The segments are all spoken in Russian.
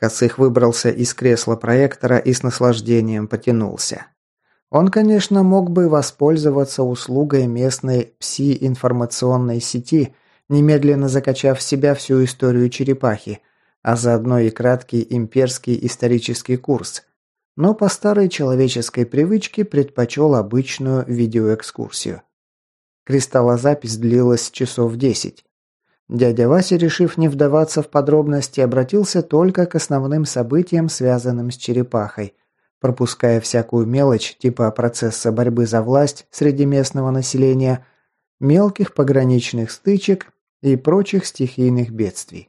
Косых выбрался из кресла проектора и с наслаждением потянулся. Он, конечно, мог бы воспользоваться услугой местной пси-информационной сети, немедленно закачав в себя всю историю черепахи, а заодно и краткий имперский исторический курс. Но по старой человеческой привычке предпочел обычную видеоэкскурсию. Кристаллозапись длилась часов десять. Дядя Вася, решив не вдаваться в подробности, обратился только к основным событиям, связанным с черепахой, пропуская всякую мелочь типа процесса борьбы за власть среди местного населения, мелких пограничных стычек и прочих стихийных бедствий.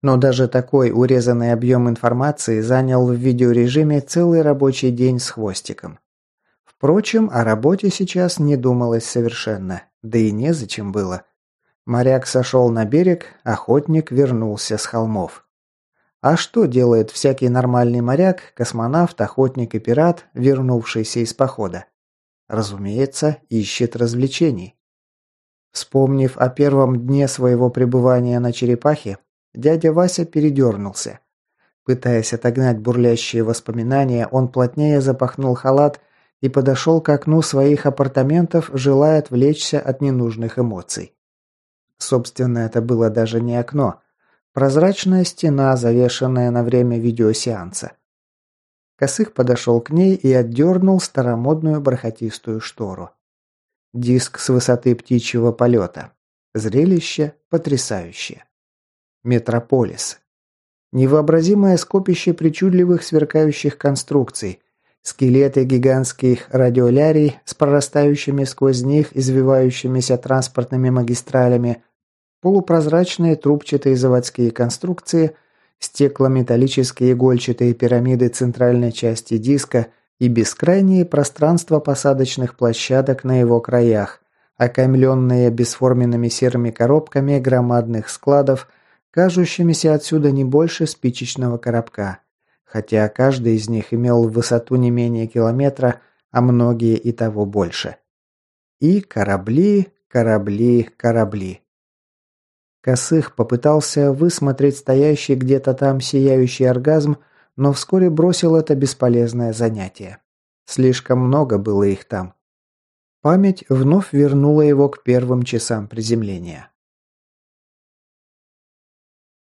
Но даже такой урезанный объем информации занял в видеорежиме целый рабочий день с хвостиком. Впрочем, о работе сейчас не думалось совершенно, да и незачем было – Моряк сошел на берег, охотник вернулся с холмов. А что делает всякий нормальный моряк, космонавт, охотник и пират, вернувшийся из похода? Разумеется, ищет развлечений. Вспомнив о первом дне своего пребывания на черепахе, дядя Вася передернулся. Пытаясь отогнать бурлящие воспоминания, он плотнее запахнул халат и подошел к окну своих апартаментов, желая отвлечься от ненужных эмоций. Собственно, это было даже не окно. Прозрачная стена, завешенная на время видеосеанса. Косых подошел к ней и отдернул старомодную бархатистую штору. Диск с высоты птичьего полета. Зрелище потрясающее. Метрополис. Невообразимое скопище причудливых сверкающих конструкций. Скелеты гигантских радиолярий с прорастающими сквозь них извивающимися транспортными магистралями, полупрозрачные трубчатые заводские конструкции, стеклометаллические игольчатые пирамиды центральной части диска и бескрайние пространства посадочных площадок на его краях, окаймленные бесформенными серыми коробками громадных складов, кажущимися отсюда не больше спичечного коробка, хотя каждый из них имел высоту не менее километра, а многие и того больше. И корабли, корабли, корабли. Косых попытался высмотреть стоящий где-то там сияющий оргазм, но вскоре бросил это бесполезное занятие. Слишком много было их там. Память вновь вернула его к первым часам приземления.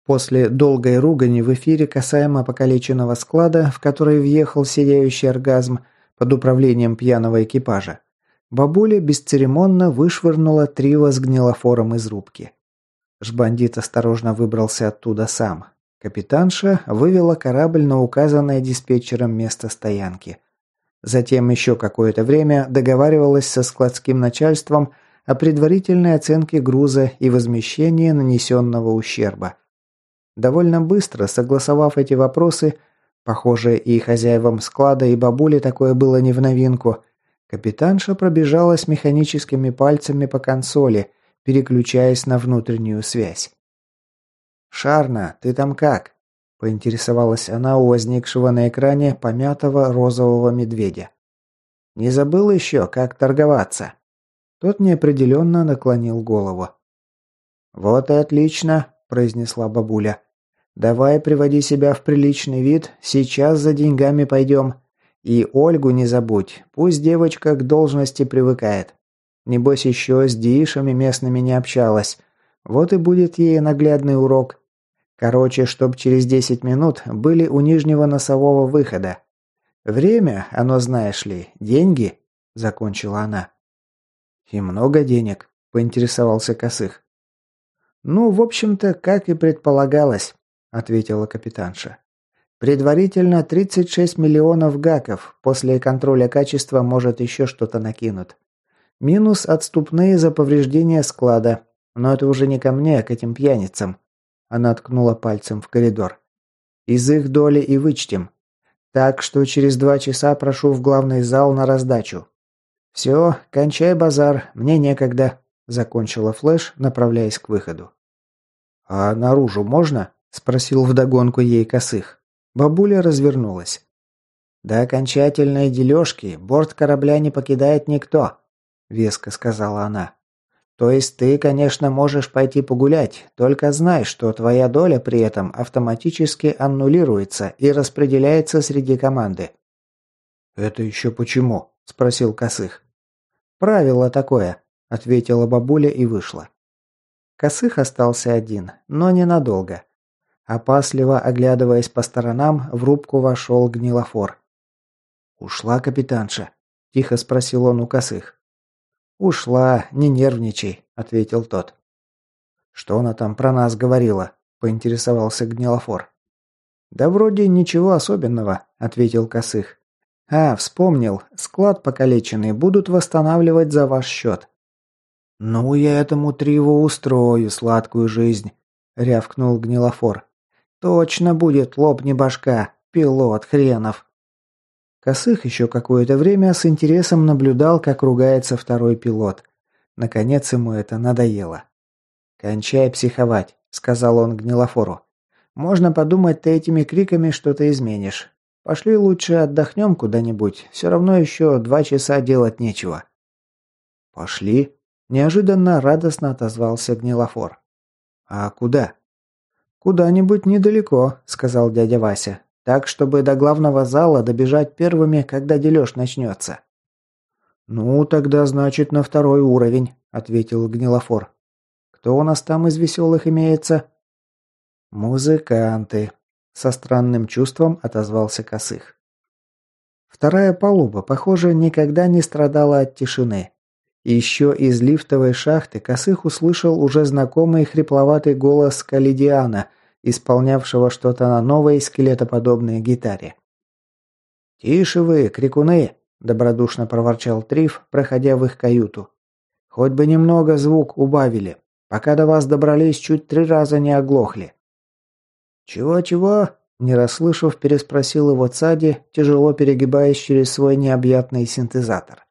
После долгой ругани в эфире касаемо покалеченного склада, в который въехал сияющий оргазм под управлением пьяного экипажа, бабуля бесцеремонно вышвырнула трио с из рубки. Жбандит осторожно выбрался оттуда сам. Капитанша вывела корабль на указанное диспетчером место стоянки. Затем еще какое-то время договаривалась со складским начальством о предварительной оценке груза и возмещении нанесенного ущерба. Довольно быстро, согласовав эти вопросы, похоже, и хозяевам склада, и бабуле такое было не в новинку, капитанша пробежалась механическими пальцами по консоли – переключаясь на внутреннюю связь. «Шарна, ты там как?» – поинтересовалась она у возникшего на экране помятого розового медведя. «Не забыл еще, как торговаться?» Тот неопределенно наклонил голову. «Вот и отлично», – произнесла бабуля. «Давай приводи себя в приличный вид, сейчас за деньгами пойдем. И Ольгу не забудь, пусть девочка к должности привыкает. Небось еще с диишами местными не общалась. Вот и будет ей наглядный урок. Короче, чтоб через 10 минут были у нижнего носового выхода. Время, оно знаешь ли, деньги, закончила она. И много денег, поинтересовался Косых. Ну, в общем-то, как и предполагалось, ответила капитанша. Предварительно 36 миллионов гаков. После контроля качества, может, еще что-то накинут. Минус отступные за повреждение склада. Но это уже не ко мне, а к этим пьяницам. Она ткнула пальцем в коридор. Из их доли и вычтем. Так что через два часа прошу в главный зал на раздачу. Все, кончай базар, мне некогда. Закончила Флэш, направляясь к выходу. «А наружу можно?» – спросил вдогонку ей косых. Бабуля развернулась. «До окончательной дележки борт корабля не покидает никто веско сказала она. То есть ты, конечно, можешь пойти погулять, только знай, что твоя доля при этом автоматически аннулируется и распределяется среди команды. Это еще почему? спросил Косых. Правило такое, ответила бабуля и вышла. Косых остался один, но ненадолго. Опасливо оглядываясь по сторонам, в рубку вошел гнилофор. «Ушла капитанша?» – тихо спросил он у Косых. «Ушла, не нервничай», — ответил тот. «Что она там про нас говорила?» — поинтересовался Гнилофор. «Да вроде ничего особенного», — ответил Косых. «А, вспомнил. Склад покалеченный будут восстанавливать за ваш счет». «Ну, я этому Триву устрою сладкую жизнь», — рявкнул Гнилофор. «Точно будет, лопни башка, пилот хренов». Косых еще какое-то время с интересом наблюдал, как ругается второй пилот. Наконец ему это надоело. «Кончай психовать», — сказал он Гнилофору. «Можно подумать, ты этими криками что-то изменишь. Пошли лучше отдохнем куда-нибудь, все равно еще два часа делать нечего». «Пошли», — неожиданно радостно отозвался Гнилофор. «А куда?» «Куда-нибудь недалеко», — сказал дядя Вася. Так, чтобы до главного зала добежать первыми, когда дележ начнется». «Ну, тогда, значит, на второй уровень», — ответил Гнилофор. «Кто у нас там из веселых имеется?» «Музыканты», — со странным чувством отозвался Косых. Вторая палуба, похоже, никогда не страдала от тишины. Еще из лифтовой шахты Косых услышал уже знакомый хрипловатый голос Калидиана — исполнявшего что-то на новой скелетоподобной гитаре. «Тише вы, крикуны!» – добродушно проворчал Триф, проходя в их каюту. «Хоть бы немного звук убавили. Пока до вас добрались, чуть три раза не оглохли». «Чего-чего?» – не расслышав, переспросил его Цади, тяжело перегибаясь через свой необъятный синтезатор.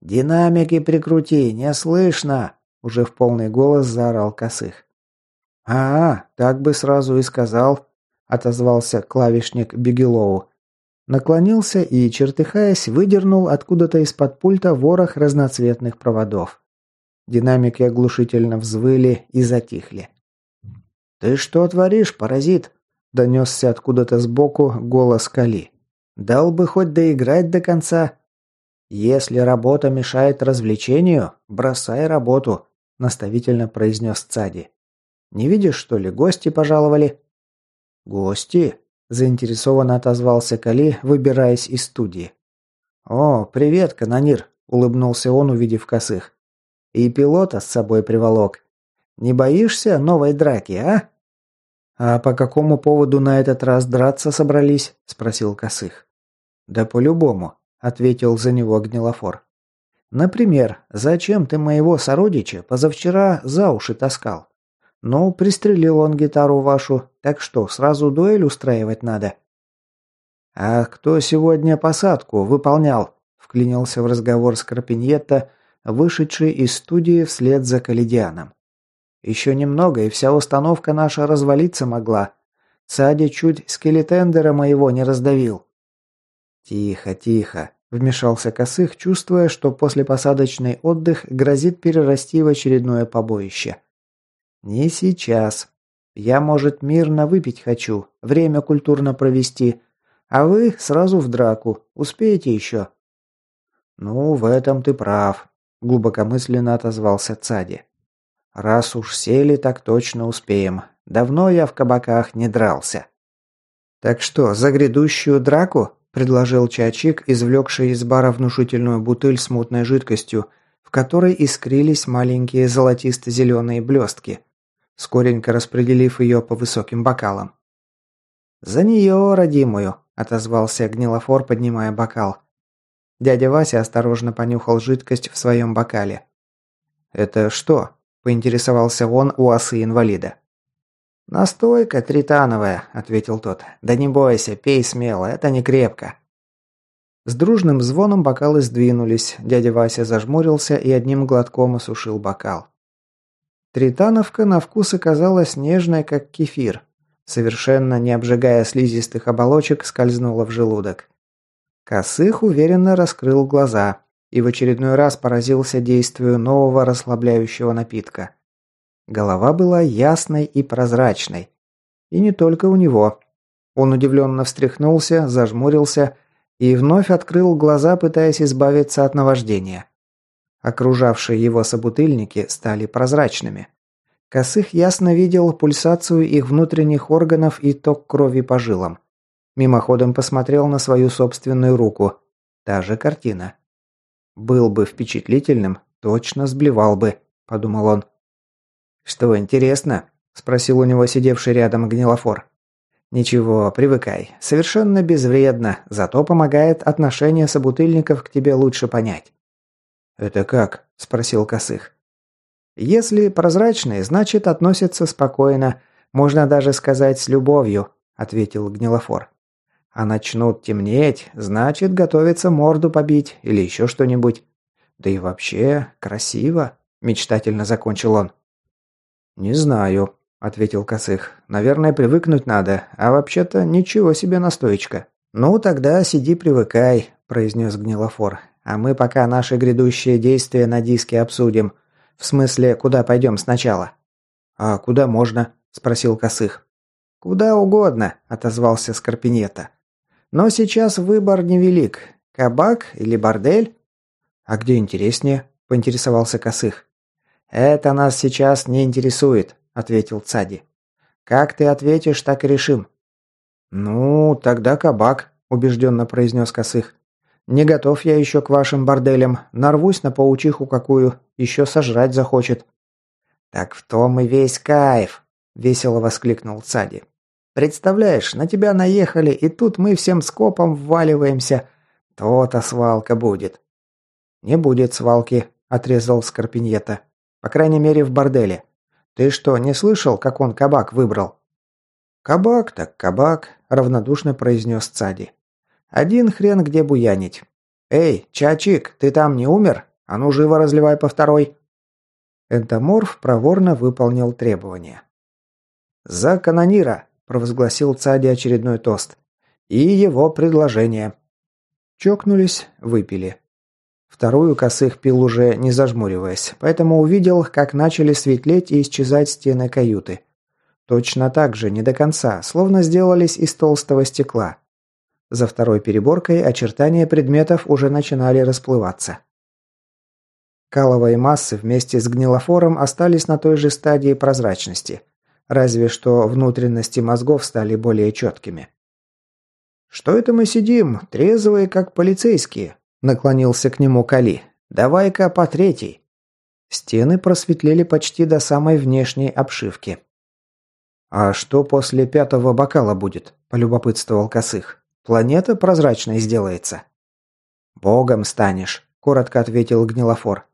«Динамики прикрути, не слышно!» – уже в полный голос заорал Косых. «А, так бы сразу и сказал», – отозвался клавишник Бигелоу. Наклонился и, чертыхаясь, выдернул откуда-то из-под пульта ворох разноцветных проводов. Динамики оглушительно взвыли и затихли. «Ты что творишь, паразит?» – донесся откуда-то сбоку голос Кали. «Дал бы хоть доиграть до конца». «Если работа мешает развлечению, бросай работу», – наставительно произнес Цади. Не видишь, что ли, гости пожаловали?» «Гости?» – заинтересованно отозвался Кали, выбираясь из студии. «О, привет, канонир!» – улыбнулся он, увидев косых. «И пилота с собой приволок. Не боишься новой драки, а?» «А по какому поводу на этот раз драться собрались?» – спросил косых. «Да по-любому», – ответил за него Гнилофор. «Например, зачем ты моего сородича позавчера за уши таскал? «Ну, пристрелил он гитару вашу, так что, сразу дуэль устраивать надо?» «А кто сегодня посадку выполнял?» – вклинился в разговор Скорпиньетто, вышедший из студии вслед за Каледианом. «Еще немного, и вся установка наша развалиться могла. Сади чуть скелетендера моего не раздавил». «Тихо, тихо», – вмешался Косых, чувствуя, что после посадочный отдых грозит перерасти в очередное побоище. «Не сейчас. Я, может, мирно выпить хочу, время культурно провести, а вы сразу в драку. Успеете еще?» «Ну, в этом ты прав», – глубокомысленно отозвался Цади. «Раз уж сели, так точно успеем. Давно я в кабаках не дрался». «Так что, за грядущую драку?» – предложил Чачик, извлекший из бара внушительную бутыль с мутной жидкостью, в которой искрились маленькие золотисто-зеленые блестки скоренько распределив ее по высоким бокалам. «За нее, родимую!» – отозвался Гнилофор, поднимая бокал. Дядя Вася осторожно понюхал жидкость в своем бокале. «Это что?» – поинтересовался он у осы инвалида. «Настойка тритановая», – ответил тот. «Да не бойся, пей смело, это не крепко». С дружным звоном бокалы сдвинулись, дядя Вася зажмурился и одним глотком осушил бокал. Тритановка на вкус оказалась нежной, как кефир. Совершенно не обжигая слизистых оболочек, скользнула в желудок. Косых уверенно раскрыл глаза. и в очередной раз поразился действию нового расслабляющего напитка. Голова была ясной и прозрачной. И не только у него. Он удивленно встряхнулся, зажмурился и вновь открыл глаза, пытаясь избавиться от наваждения. Окружавшие его собутыльники стали прозрачными. Косых ясно видел пульсацию их внутренних органов и ток крови по жилам. Мимоходом посмотрел на свою собственную руку. Та же картина. «Был бы впечатлительным, точно сблевал бы», – подумал он. «Что, интересно?» – спросил у него сидевший рядом гнилофор. «Ничего, привыкай. Совершенно безвредно, зато помогает отношение собутыльников к тебе лучше понять». «Это как?» – спросил Косых. «Если прозрачные, значит, относятся спокойно, можно даже сказать с любовью», – ответил Гнилофор. «А начнут темнеть, значит, готовится морду побить или еще что-нибудь. Да и вообще, красиво», – мечтательно закончил он. «Не знаю», – ответил Косых. «Наверное, привыкнуть надо, а вообще-то ничего себе настоечка». «Ну, тогда сиди привыкай», – произнес Гнилофор. А мы пока наши грядущие действия на диске обсудим. В смысле, куда пойдем сначала?» «А куда можно?» – спросил Косых. «Куда угодно», – отозвался Скорпинета. «Но сейчас выбор невелик. Кабак или бордель?» «А где интереснее?» – поинтересовался Косых. «Это нас сейчас не интересует», – ответил Цади. «Как ты ответишь, так и решим». «Ну, тогда кабак», – убежденно произнес Косых. Не готов я еще к вашим борделям. Нарвусь на паучиху какую. Еще сожрать захочет». «Так в том и весь кайф», — весело воскликнул Цади. «Представляешь, на тебя наехали, и тут мы всем скопом вваливаемся. То-то свалка будет». «Не будет свалки», — отрезал Скорпиньета. «По крайней мере, в борделе. Ты что, не слышал, как он кабак выбрал?» «Кабак так кабак», — равнодушно произнес Цади. Один хрен где буянить. «Эй, Чачик, ты там не умер? А ну живо разливай по второй!» Энтоморф проворно выполнил требования. «За канонира!» – провозгласил Цади очередной тост. «И его предложение». Чокнулись, выпили. Вторую косых пил уже не зажмуриваясь, поэтому увидел, как начали светлеть и исчезать стены каюты. Точно так же, не до конца, словно сделались из толстого стекла. За второй переборкой очертания предметов уже начинали расплываться. Каловые массы вместе с гнилофором остались на той же стадии прозрачности, разве что внутренности мозгов стали более четкими. «Что это мы сидим, трезвые, как полицейские?» – наклонился к нему Кали. «Давай-ка по третьей». Стены просветлели почти до самой внешней обшивки. «А что после пятого бокала будет?» – полюбопытствовал Косых. Планета прозрачной сделается». «Богом станешь», – коротко ответил Гнилофор.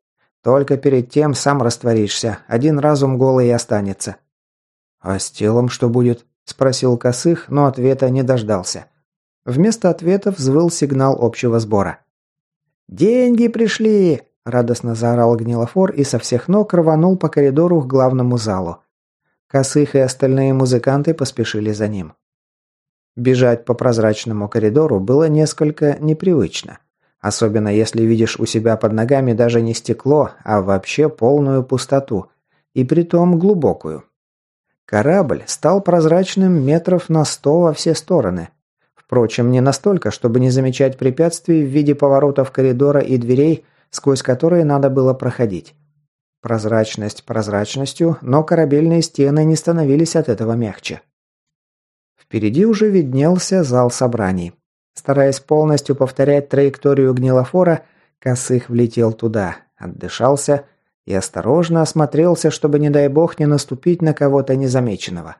«Только перед тем сам растворишься, один разум голый и останется». «А с телом что будет?» – спросил Косых, но ответа не дождался. Вместо ответа взвыл сигнал общего сбора. «Деньги пришли!» – радостно заорал Гнилофор и со всех ног рванул по коридору к главному залу. Косых и остальные музыканты поспешили за ним. Бежать по прозрачному коридору было несколько непривычно. Особенно если видишь у себя под ногами даже не стекло, а вообще полную пустоту. И притом глубокую. Корабль стал прозрачным метров на сто во все стороны. Впрочем, не настолько, чтобы не замечать препятствий в виде поворотов коридора и дверей, сквозь которые надо было проходить. Прозрачность прозрачностью, но корабельные стены не становились от этого мягче. Впереди уже виднелся зал собраний. Стараясь полностью повторять траекторию гнилофора, Косых влетел туда, отдышался и осторожно осмотрелся, чтобы, не дай бог, не наступить на кого-то незамеченного.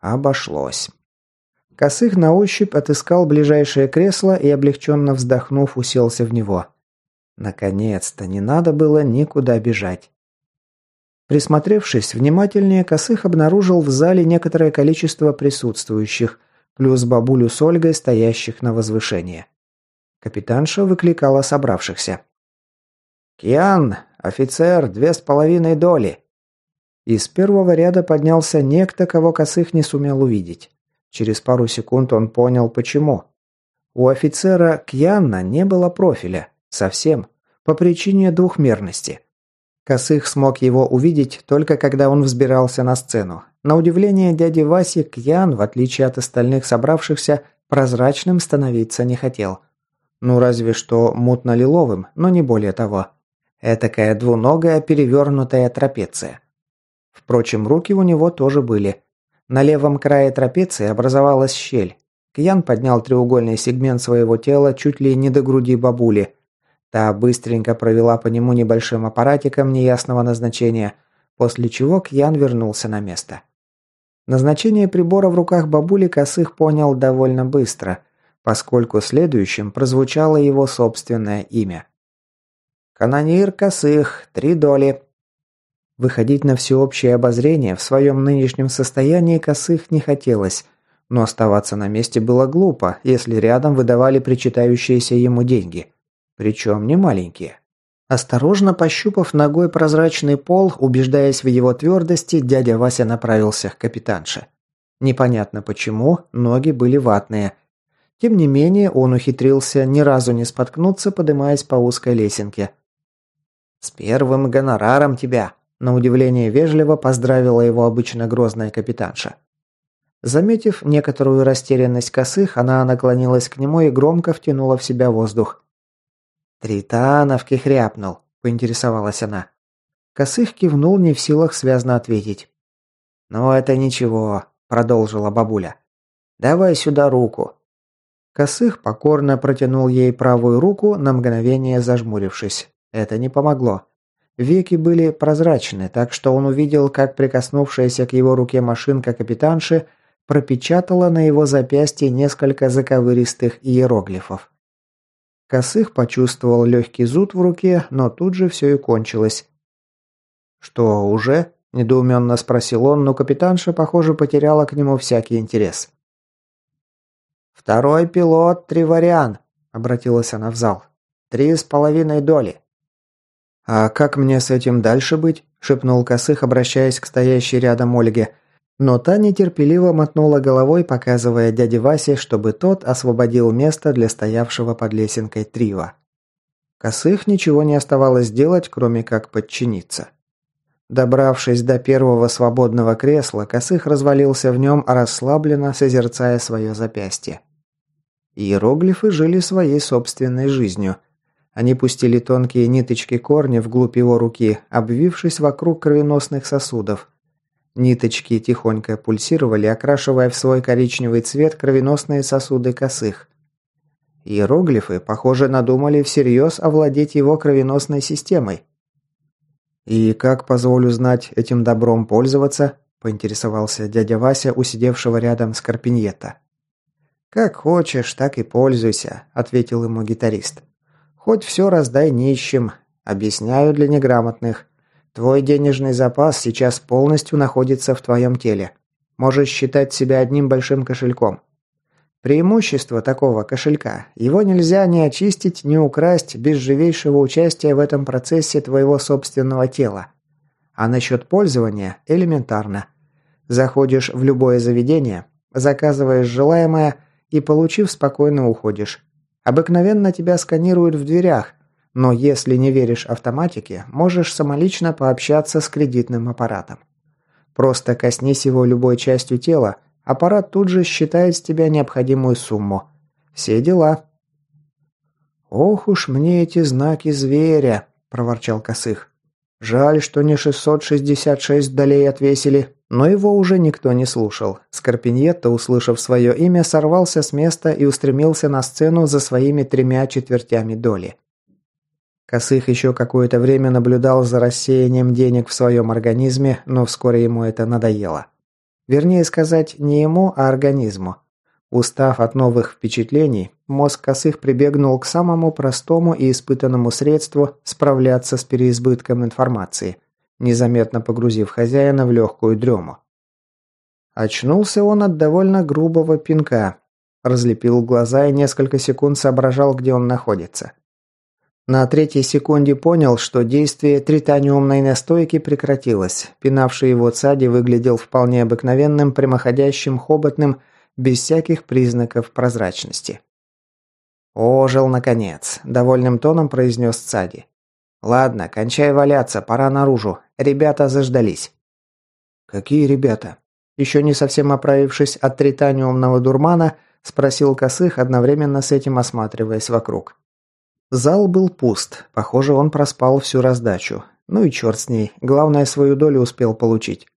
Обошлось. Косых на ощупь отыскал ближайшее кресло и, облегченно вздохнув, уселся в него. Наконец-то не надо было никуда бежать. Присмотревшись внимательнее, Косых обнаружил в зале некоторое количество присутствующих, плюс бабулю с Ольгой, стоящих на возвышении. Капитанша выкликала собравшихся. «Киан, офицер, две с половиной доли!» Из первого ряда поднялся некто, кого Косых не сумел увидеть. Через пару секунд он понял, почему. У офицера Кьянна не было профиля. Совсем. по причине двухмерности. Косых смог его увидеть только когда он взбирался на сцену. На удивление дяди Васи Кьян, в отличие от остальных собравшихся, прозрачным становиться не хотел. Ну разве что мутно-лиловым, но не более того. Этакая двуногая перевернутая трапеция. Впрочем, руки у него тоже были. На левом крае трапеции образовалась щель. Кьян поднял треугольный сегмент своего тела чуть ли не до груди бабули. Та быстренько провела по нему небольшим аппаратиком неясного назначения, после чего Кьян вернулся на место. Назначение прибора в руках бабули Косых понял довольно быстро, поскольку следующим прозвучало его собственное имя. «Канонир Косых, три доли». Выходить на всеобщее обозрение в своем нынешнем состоянии Косых не хотелось, но оставаться на месте было глупо, если рядом выдавали причитающиеся ему деньги. Причем не маленькие. Осторожно пощупав ногой прозрачный пол, убеждаясь в его твердости, дядя Вася направился к капитанше. Непонятно почему, ноги были ватные. Тем не менее, он ухитрился ни разу не споткнуться, поднимаясь по узкой лесенке. «С первым гонораром тебя!» На удивление вежливо поздравила его обычно грозная капитанша. Заметив некоторую растерянность косых, она наклонилась к нему и громко втянула в себя воздух. «Тритановки хряпнул», – поинтересовалась она. Косых кивнул, не в силах связно ответить. «Ну, это ничего», – продолжила бабуля. «Давай сюда руку». Косых покорно протянул ей правую руку, на мгновение зажмурившись. Это не помогло. Веки были прозрачны, так что он увидел, как прикоснувшаяся к его руке машинка капитанши пропечатала на его запястье несколько заковыристых иероглифов. Косых почувствовал легкий зуд в руке, но тут же все и кончилось. «Что, уже?» – недоуменно спросил он, но капитанша, похоже, потеряла к нему всякий интерес. «Второй пилот Тривариан», – обратилась она в зал. «Три с половиной доли». «А как мне с этим дальше быть?» – шепнул Косых, обращаясь к стоящей рядом Ольге – но та нетерпеливо мотнула головой, показывая дяде Васе, чтобы тот освободил место для стоявшего под лесенкой Трива. Косых ничего не оставалось делать, кроме как подчиниться. Добравшись до первого свободного кресла, Косых развалился в нем, расслабленно созерцая свое запястье. Иероглифы жили своей собственной жизнью. Они пустили тонкие ниточки корня вглубь его руки, обвившись вокруг кровеносных сосудов – Ниточки тихонько пульсировали, окрашивая в свой коричневый цвет кровеносные сосуды косых. Иероглифы, похоже, надумали всерьез овладеть его кровеносной системой. «И как, позволю знать, этим добром пользоваться?» – поинтересовался дядя Вася, усидевшего рядом с Карпиньета. «Как хочешь, так и пользуйся», – ответил ему гитарист. «Хоть все раздай нищим. Объясняю для неграмотных. Твой денежный запас сейчас полностью находится в твоем теле. Можешь считать себя одним большим кошельком. Преимущество такого кошелька – его нельзя ни очистить, ни украсть без живейшего участия в этом процессе твоего собственного тела. А насчет пользования – элементарно. Заходишь в любое заведение, заказываешь желаемое и, получив, спокойно уходишь. Обыкновенно тебя сканируют в дверях, но если не веришь автоматике, можешь самолично пообщаться с кредитным аппаратом. Просто коснись его любой частью тела, аппарат тут же считает с тебя необходимую сумму. Все дела. «Ох уж мне эти знаки зверя!» – проворчал Косых. «Жаль, что не 666 долей отвесили». Но его уже никто не слушал. Скорпиньетто, услышав свое имя, сорвался с места и устремился на сцену за своими тремя четвертями доли. Косых еще какое-то время наблюдал за рассеянием денег в своем организме, но вскоре ему это надоело. Вернее сказать, не ему, а организму. Устав от новых впечатлений, мозг Косых прибегнул к самому простому и испытанному средству справляться с переизбытком информации, незаметно погрузив хозяина в легкую дрему. Очнулся он от довольно грубого пинка. Разлепил глаза и несколько секунд соображал, где он находится. На третьей секунде понял, что действие тританиумной настойки прекратилось. Пинавший его Цади выглядел вполне обыкновенным прямоходящим хоботным, без всяких признаков прозрачности. «Ожил, наконец», – довольным тоном произнес Цади. «Ладно, кончай валяться, пора наружу. Ребята заждались». «Какие ребята?» Еще не совсем оправившись от тританиумного дурмана, спросил Косых, одновременно с этим осматриваясь вокруг. Зал был пуст. Похоже, он проспал всю раздачу. Ну и черт с ней. Главное, свою долю успел получить.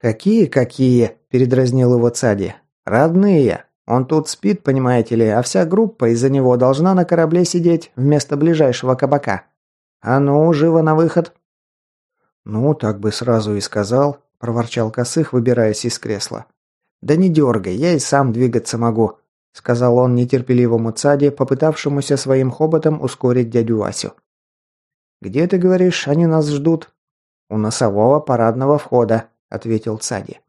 «Какие, какие?» – передразнил его Цади. «Родные. Он тут спит, понимаете ли, а вся группа из-за него должна на корабле сидеть вместо ближайшего кабака. А ну, живо на выход!» «Ну, так бы сразу и сказал», – проворчал Косых, выбираясь из кресла. «Да не дергай, я и сам двигаться могу сказал он нетерпеливому Цаде, попытавшемуся своим хоботом ускорить дядю Васю. «Где, ты говоришь, они нас ждут?» «У носового парадного входа», — ответил Цади.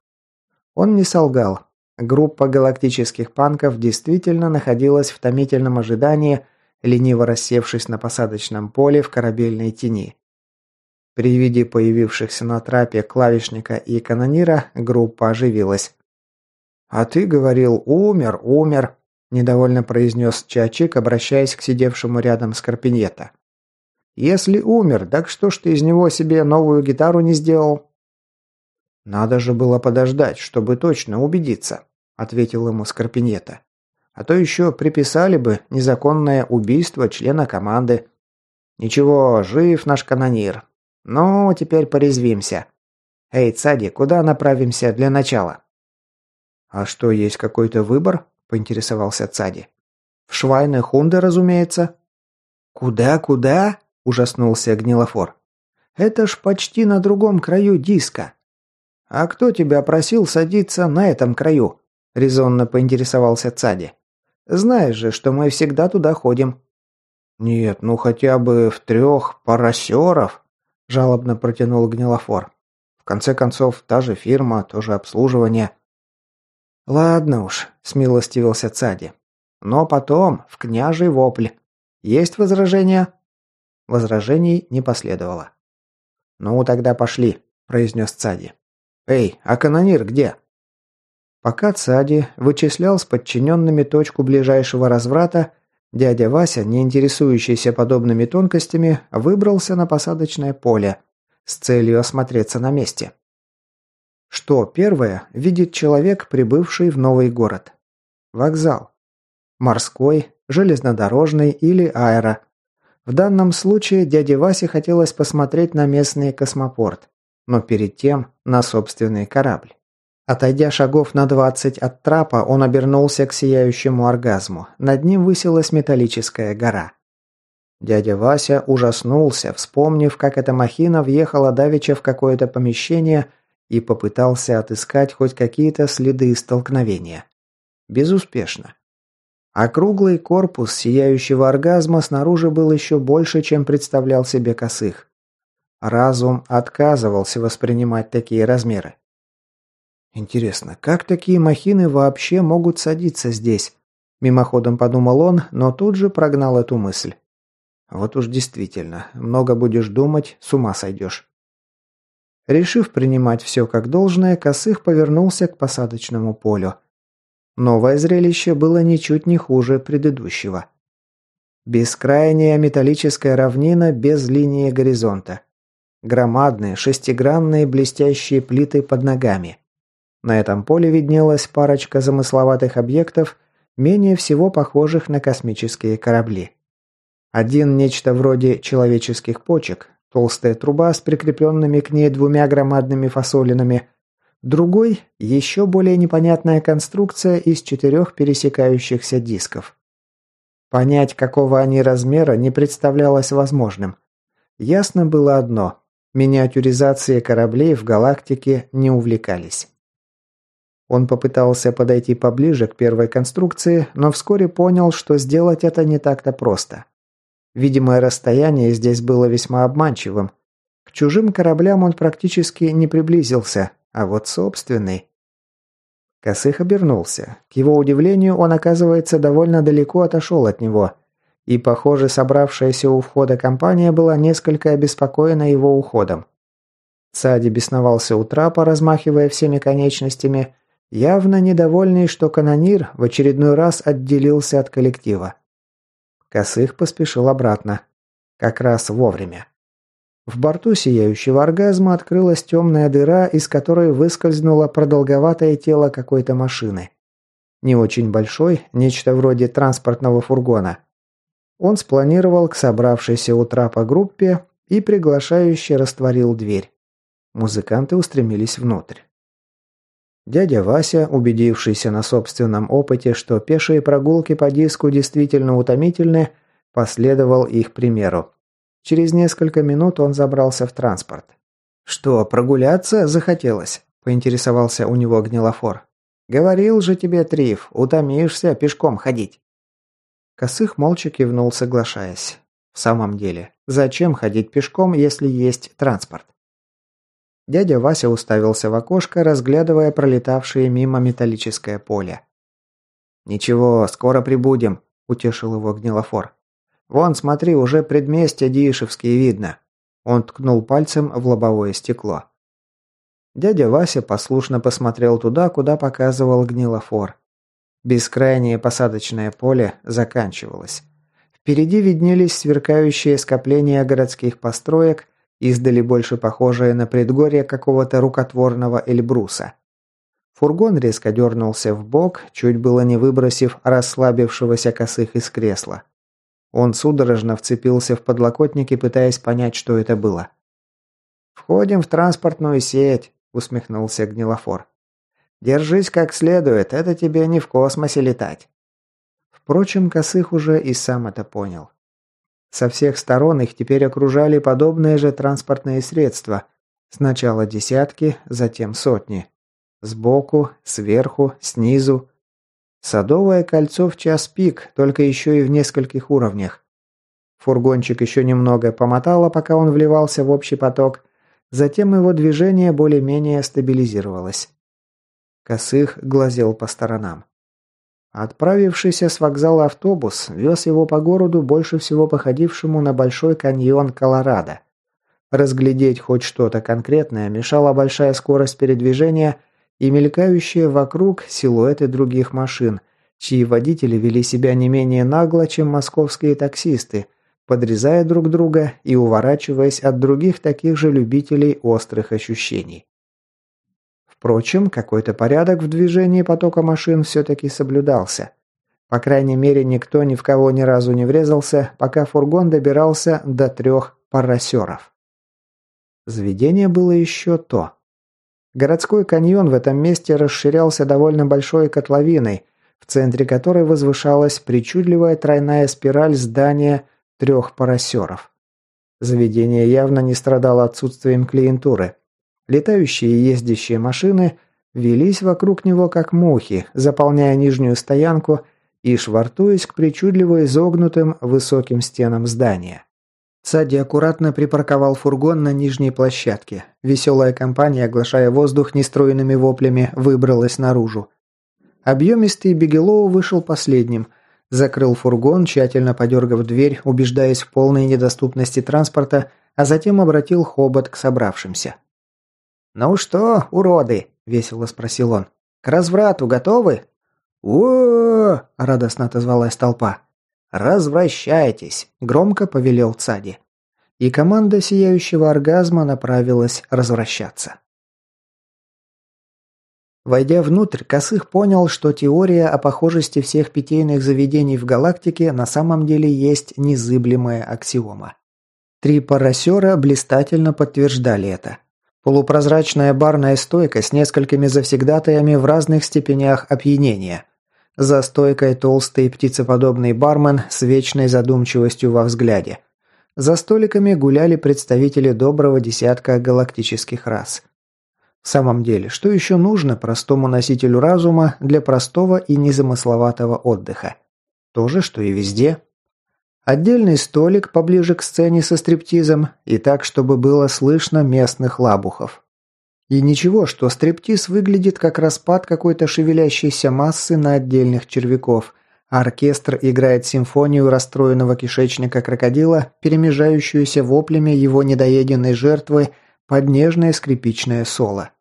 Он не солгал. Группа галактических панков действительно находилась в томительном ожидании, лениво рассевшись на посадочном поле в корабельной тени. При виде появившихся на трапе клавишника и канонира группа оживилась. «А ты говорил, умер, умер», – недовольно произнес Чачик, обращаясь к сидевшему рядом Скорпиньета. «Если умер, так что ж ты из него себе новую гитару не сделал?» «Надо же было подождать, чтобы точно убедиться», – ответил ему Скорпиньета. «А то еще приписали бы незаконное убийство члена команды». «Ничего, жив наш канонир. Ну, теперь порезвимся. Эй, Цади, куда направимся для начала?» «А что, есть какой-то выбор?» – поинтересовался Цади. «В Швайне Хунде, разумеется». «Куда, куда?» – ужаснулся Гнилофор. «Это ж почти на другом краю диска». «А кто тебя просил садиться на этом краю?» – резонно поинтересовался Цади. «Знаешь же, что мы всегда туда ходим». «Нет, ну хотя бы в трех поросеров», – жалобно протянул Гнилофор. «В конце концов, та же фирма, то же обслуживание». «Ладно уж», – смилостивился Цади. «Но потом, в княжий вопль. Есть возражения?» Возражений не последовало. «Ну, тогда пошли», – произнес Цади. «Эй, а канонир где?» Пока Цади вычислял с подчиненными точку ближайшего разврата, дядя Вася, не интересующийся подобными тонкостями, выбрался на посадочное поле с целью осмотреться на месте. Что первое видит человек, прибывший в новый город? Вокзал. Морской, железнодорожный или аэро. В данном случае дяде Васе хотелось посмотреть на местный космопорт, но перед тем на собственный корабль. Отойдя шагов на двадцать от трапа, он обернулся к сияющему оргазму. Над ним высилась металлическая гора. Дядя Вася ужаснулся, вспомнив, как эта махина въехала давеча в какое-то помещение – и попытался отыскать хоть какие-то следы столкновения. Безуспешно. Округлый корпус сияющего оргазма снаружи был еще больше, чем представлял себе косых. Разум отказывался воспринимать такие размеры. Интересно, как такие махины вообще могут садиться здесь? Мимоходом подумал он, но тут же прогнал эту мысль. Вот уж действительно, много будешь думать, с ума сойдешь. Решив принимать все как должное, Косых повернулся к посадочному полю. Новое зрелище было ничуть не хуже предыдущего. Бескрайняя металлическая равнина без линии горизонта. Громадные шестигранные блестящие плиты под ногами. На этом поле виднелась парочка замысловатых объектов, менее всего похожих на космические корабли. Один нечто вроде человеческих почек, Толстая труба с прикрепленными к ней двумя громадными фасолинами. Другой – еще более непонятная конструкция из четырех пересекающихся дисков. Понять, какого они размера, не представлялось возможным. Ясно было одно – миниатюризацией кораблей в галактике не увлекались. Он попытался подойти поближе к первой конструкции, но вскоре понял, что сделать это не так-то просто. Видимое расстояние здесь было весьма обманчивым. К чужим кораблям он практически не приблизился, а вот собственный... Косых обернулся. К его удивлению, он, оказывается, довольно далеко отошел от него. И, похоже, собравшаяся у входа компания была несколько обеспокоена его уходом. Цади бесновался у трапа, размахивая всеми конечностями, явно недовольный, что канонир в очередной раз отделился от коллектива. Косых поспешил обратно. Как раз вовремя. В борту сияющего оргазма открылась темная дыра, из которой выскользнуло продолговатое тело какой-то машины. Не очень большой, нечто вроде транспортного фургона. Он спланировал к собравшейся у трапа группе и приглашающе растворил дверь. Музыканты устремились внутрь. Дядя Вася, убедившийся на собственном опыте, что пешие прогулки по диску действительно утомительны, последовал их примеру. Через несколько минут он забрался в транспорт. «Что, прогуляться захотелось?» – поинтересовался у него гнилофор. «Говорил же тебе, Триф, утомишься пешком ходить». Косых молча кивнул, соглашаясь. «В самом деле, зачем ходить пешком, если есть транспорт?» Дядя Вася уставился в окошко, разглядывая пролетавшее мимо металлическое поле. «Ничего, скоро прибудем», – утешил его гнилофор. «Вон, смотри, уже предместья Диишевские видно». Он ткнул пальцем в лобовое стекло. Дядя Вася послушно посмотрел туда, куда показывал гнилофор. Бескрайнее посадочное поле заканчивалось. Впереди виднелись сверкающие скопления городских построек, издали больше похожее на предгорье какого-то рукотворного Эльбруса. Фургон резко дернулся в бок, чуть было не выбросив расслабившегося косых из кресла. Он судорожно вцепился в подлокотники, пытаясь понять, что это было. «Входим в транспортную сеть», – усмехнулся Гнилофор. «Держись как следует, это тебе не в космосе летать». Впрочем, Косых уже и сам это понял. Со всех сторон их теперь окружали подобные же транспортные средства. Сначала десятки, затем сотни. Сбоку, сверху, снизу. Садовое кольцо в час пик, только еще и в нескольких уровнях. Фургончик еще немного помотало, пока он вливался в общий поток. Затем его движение более-менее стабилизировалось. Косых глазел по сторонам. Отправившийся с вокзала автобус вез его по городу, больше всего походившему на Большой каньон Колорадо. Разглядеть хоть что-то конкретное мешала большая скорость передвижения и мелькающие вокруг силуэты других машин, чьи водители вели себя не менее нагло, чем московские таксисты, подрезая друг друга и уворачиваясь от других таких же любителей острых ощущений. Впрочем, какой-то порядок в движении потока машин все-таки соблюдался. По крайней мере, никто ни в кого ни разу не врезался, пока фургон добирался до трех парасеров. Заведение было еще то. Городской каньон в этом месте расширялся довольно большой котловиной, в центре которой возвышалась причудливая тройная спираль здания трех парасеров. Заведение явно не страдало отсутствием клиентуры. Летающие и ездящие машины велись вокруг него как мухи, заполняя нижнюю стоянку и швартуясь к причудливо изогнутым высоким стенам здания. Цади аккуратно припарковал фургон на нижней площадке. Веселая компания, оглашая воздух нестроенными воплями, выбралась наружу. Объемистый Бегелоу вышел последним, закрыл фургон, тщательно подергав дверь, убеждаясь в полной недоступности транспорта, а затем обратил хобот к собравшимся. «Ну что, уроды?» – весело спросил он. «К разврату готовы?» о радостно отозвалась толпа. «Развращайтесь!» – громко повелел Цади. И команда сияющего оргазма направилась развращаться. Войдя внутрь, Косых понял, что теория о похожести всех питейных заведений в галактике на самом деле есть незыблемая аксиома. Три парасера блистательно подтверждали это. Полупрозрачная барная стойка с несколькими завсегдатаями в разных степенях опьянения. За стойкой толстый птицеподобный бармен с вечной задумчивостью во взгляде. За столиками гуляли представители доброго десятка галактических рас. В самом деле, что еще нужно простому носителю разума для простого и незамысловатого отдыха? То же, что и везде. Отдельный столик поближе к сцене со стриптизом и так, чтобы было слышно местных лабухов. И ничего, что стриптиз выглядит как распад какой-то шевелящейся массы на отдельных червяков, а оркестр играет симфонию расстроенного кишечника крокодила, перемежающуюся воплями его недоеденной жертвы под нежное скрипичное соло.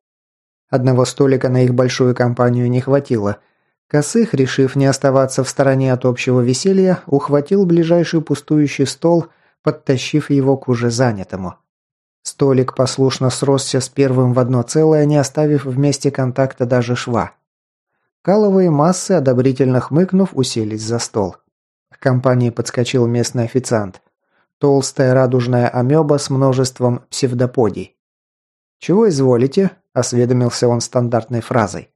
Одного столика на их большую компанию не хватило – Косых, решив не оставаться в стороне от общего веселья, ухватил ближайший пустующий стол, подтащив его к уже занятому. Столик послушно сросся с первым в одно целое, не оставив вместе контакта даже шва. Каловые массы, одобрительно хмыкнув, уселись за стол. К компании подскочил местный официант. Толстая радужная амеба с множеством псевдоподий. «Чего изволите?» – осведомился он стандартной фразой.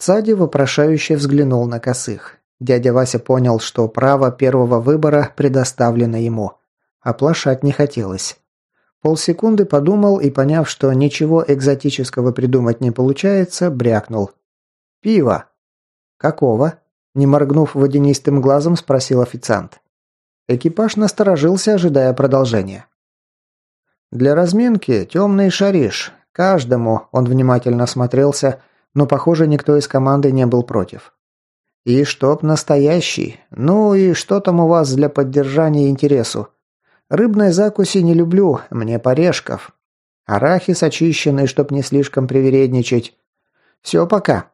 Цади вопрошающе взглянул на косых. Дядя Вася понял, что право первого выбора предоставлено ему. Оплошать не хотелось. Полсекунды подумал и, поняв, что ничего экзотического придумать не получается, брякнул. «Пиво». «Какого?» Не моргнув водянистым глазом, спросил официант. Экипаж насторожился, ожидая продолжения. «Для разминки темный шариш. Каждому», – он внимательно смотрелся, но, похоже, никто из команды не был против. «И чтоб настоящий. Ну и что там у вас для поддержания интересу? Рыбной закуси не люблю, мне порешков. Арахис очищенный, чтоб не слишком привередничать. Все пока».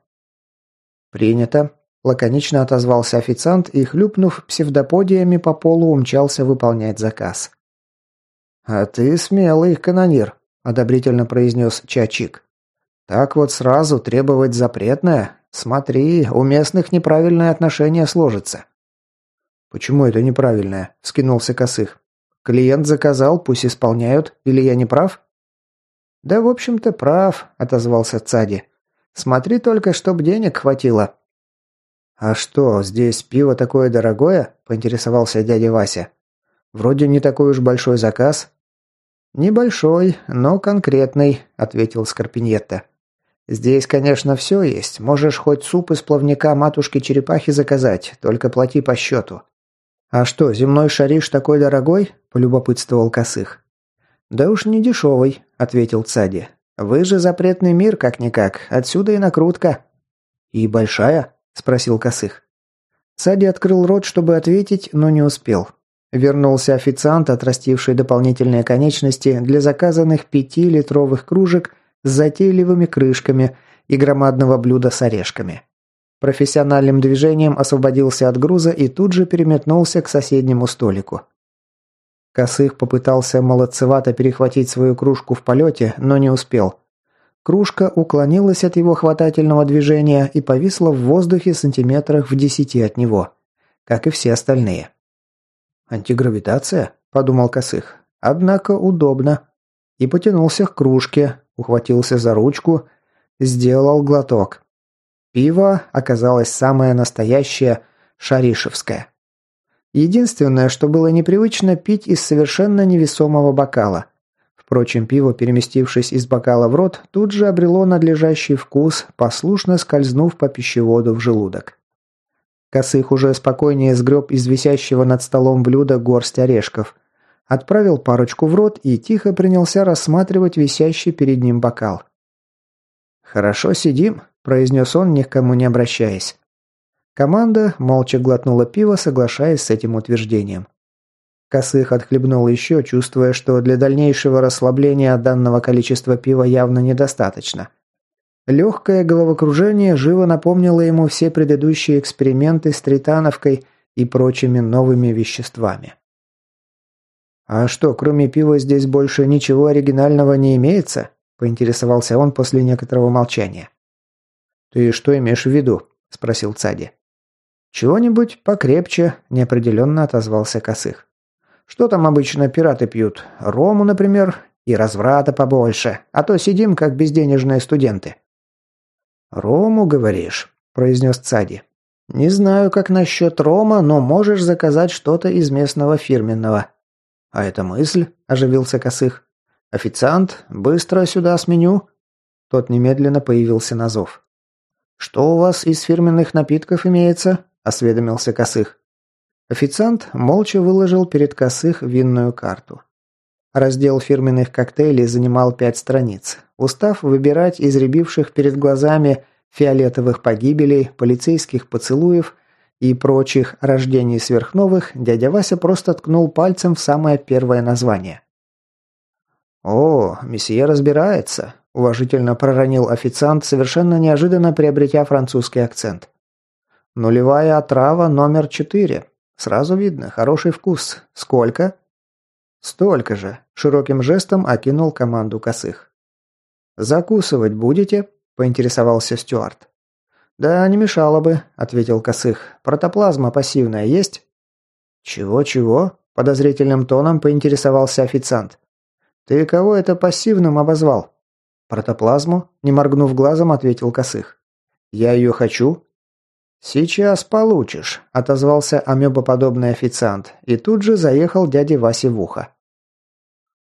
«Принято», – лаконично отозвался официант и, хлюпнув псевдоподиями по полу, умчался выполнять заказ. «А ты смелый, канонир», – одобрительно произнес Чачик. «Так вот сразу требовать запретное? «Смотри, у местных неправильное отношение сложится». «Почему это неправильное?» – скинулся Косых. «Клиент заказал, пусть исполняют, или я не прав?» «Да, в общем-то, прав», – отозвался Цади. «Смотри только, чтоб денег хватило». «А что, здесь пиво такое дорогое?» – поинтересовался дядя Вася. «Вроде не такой уж большой заказ». «Небольшой, но конкретный», – ответил Скорпиньетто. Здесь, конечно, все есть. Можешь хоть суп из плавника матушки-черепахи заказать, только плати по счету». «А что, земной шариш такой дорогой?» – полюбопытствовал Косых. «Да уж не дешевый», – ответил Цади. «Вы же запретный мир, как-никак. Отсюда и накрутка». «И большая?» – спросил Косых. Цади открыл рот, чтобы ответить, но не успел. Вернулся официант, отрастивший дополнительные конечности для заказанных пятилитровых кружек – с затейливыми крышками и громадного блюда с орешками. Профессиональным движением освободился от груза и тут же переметнулся к соседнему столику. Косых попытался молодцевато перехватить свою кружку в полете, но не успел. Кружка уклонилась от его хватательного движения и повисла в воздухе сантиметрах в десяти от него, как и все остальные. «Антигравитация?» – подумал Косых. «Однако удобно». И потянулся к кружке, ухватился за ручку, сделал глоток. Пиво оказалось самое настоящее, шаришевское. Единственное, что было непривычно пить из совершенно невесомого бокала. Впрочем, пиво, переместившись из бокала в рот, тут же обрело надлежащий вкус, послушно скользнув по пищеводу в желудок. Косых уже спокойнее сгреб из висящего над столом блюда горсть орешков – Отправил парочку в рот и тихо принялся рассматривать висящий перед ним бокал. «Хорошо сидим», – произнес он, ни к кому не обращаясь. Команда молча глотнула пиво, соглашаясь с этим утверждением. Косых отхлебнул еще, чувствуя, что для дальнейшего расслабления данного количества пива явно недостаточно. Легкое головокружение живо напомнило ему все предыдущие эксперименты с тритановкой и прочими новыми веществами. «А что, кроме пива здесь больше ничего оригинального не имеется?» – поинтересовался он после некоторого молчания. «Ты что имеешь в виду?» – спросил Цади. «Чего-нибудь покрепче», – неопределенно отозвался Косых. «Что там обычно пираты пьют? Рому, например, и разврата побольше, а то сидим, как безденежные студенты». «Рому, говоришь?» – произнес Цади. «Не знаю, как насчет рома, но можешь заказать что-то из местного фирменного. «А это мысль?» – оживился Косых. «Официант, быстро сюда с меню!» Тот немедленно появился на зов. «Что у вас из фирменных напитков имеется?» – осведомился Косых. Официант молча выложил перед Косых винную карту. Раздел фирменных коктейлей занимал пять страниц. Устав выбирать из рябивших перед глазами фиолетовых погибелей, полицейских поцелуев – и прочих рождений сверхновых, дядя Вася просто ткнул пальцем в самое первое название. «О, месье разбирается», – уважительно проронил официант, совершенно неожиданно приобретя французский акцент. «Нулевая отрава номер четыре. Сразу видно, хороший вкус. Сколько?» «Столько же», – широким жестом окинул команду косых. «Закусывать будете?» – поинтересовался Стюарт. «Да, не мешало бы», – ответил Косых. «Протоплазма пассивная есть?» «Чего-чего?» – подозрительным тоном поинтересовался официант. «Ты кого это пассивным обозвал?» «Протоплазму?» – не моргнув глазом, ответил Косых. «Я ее хочу?» «Сейчас получишь», – отозвался амебоподобный официант, и тут же заехал дяде Васе в ухо.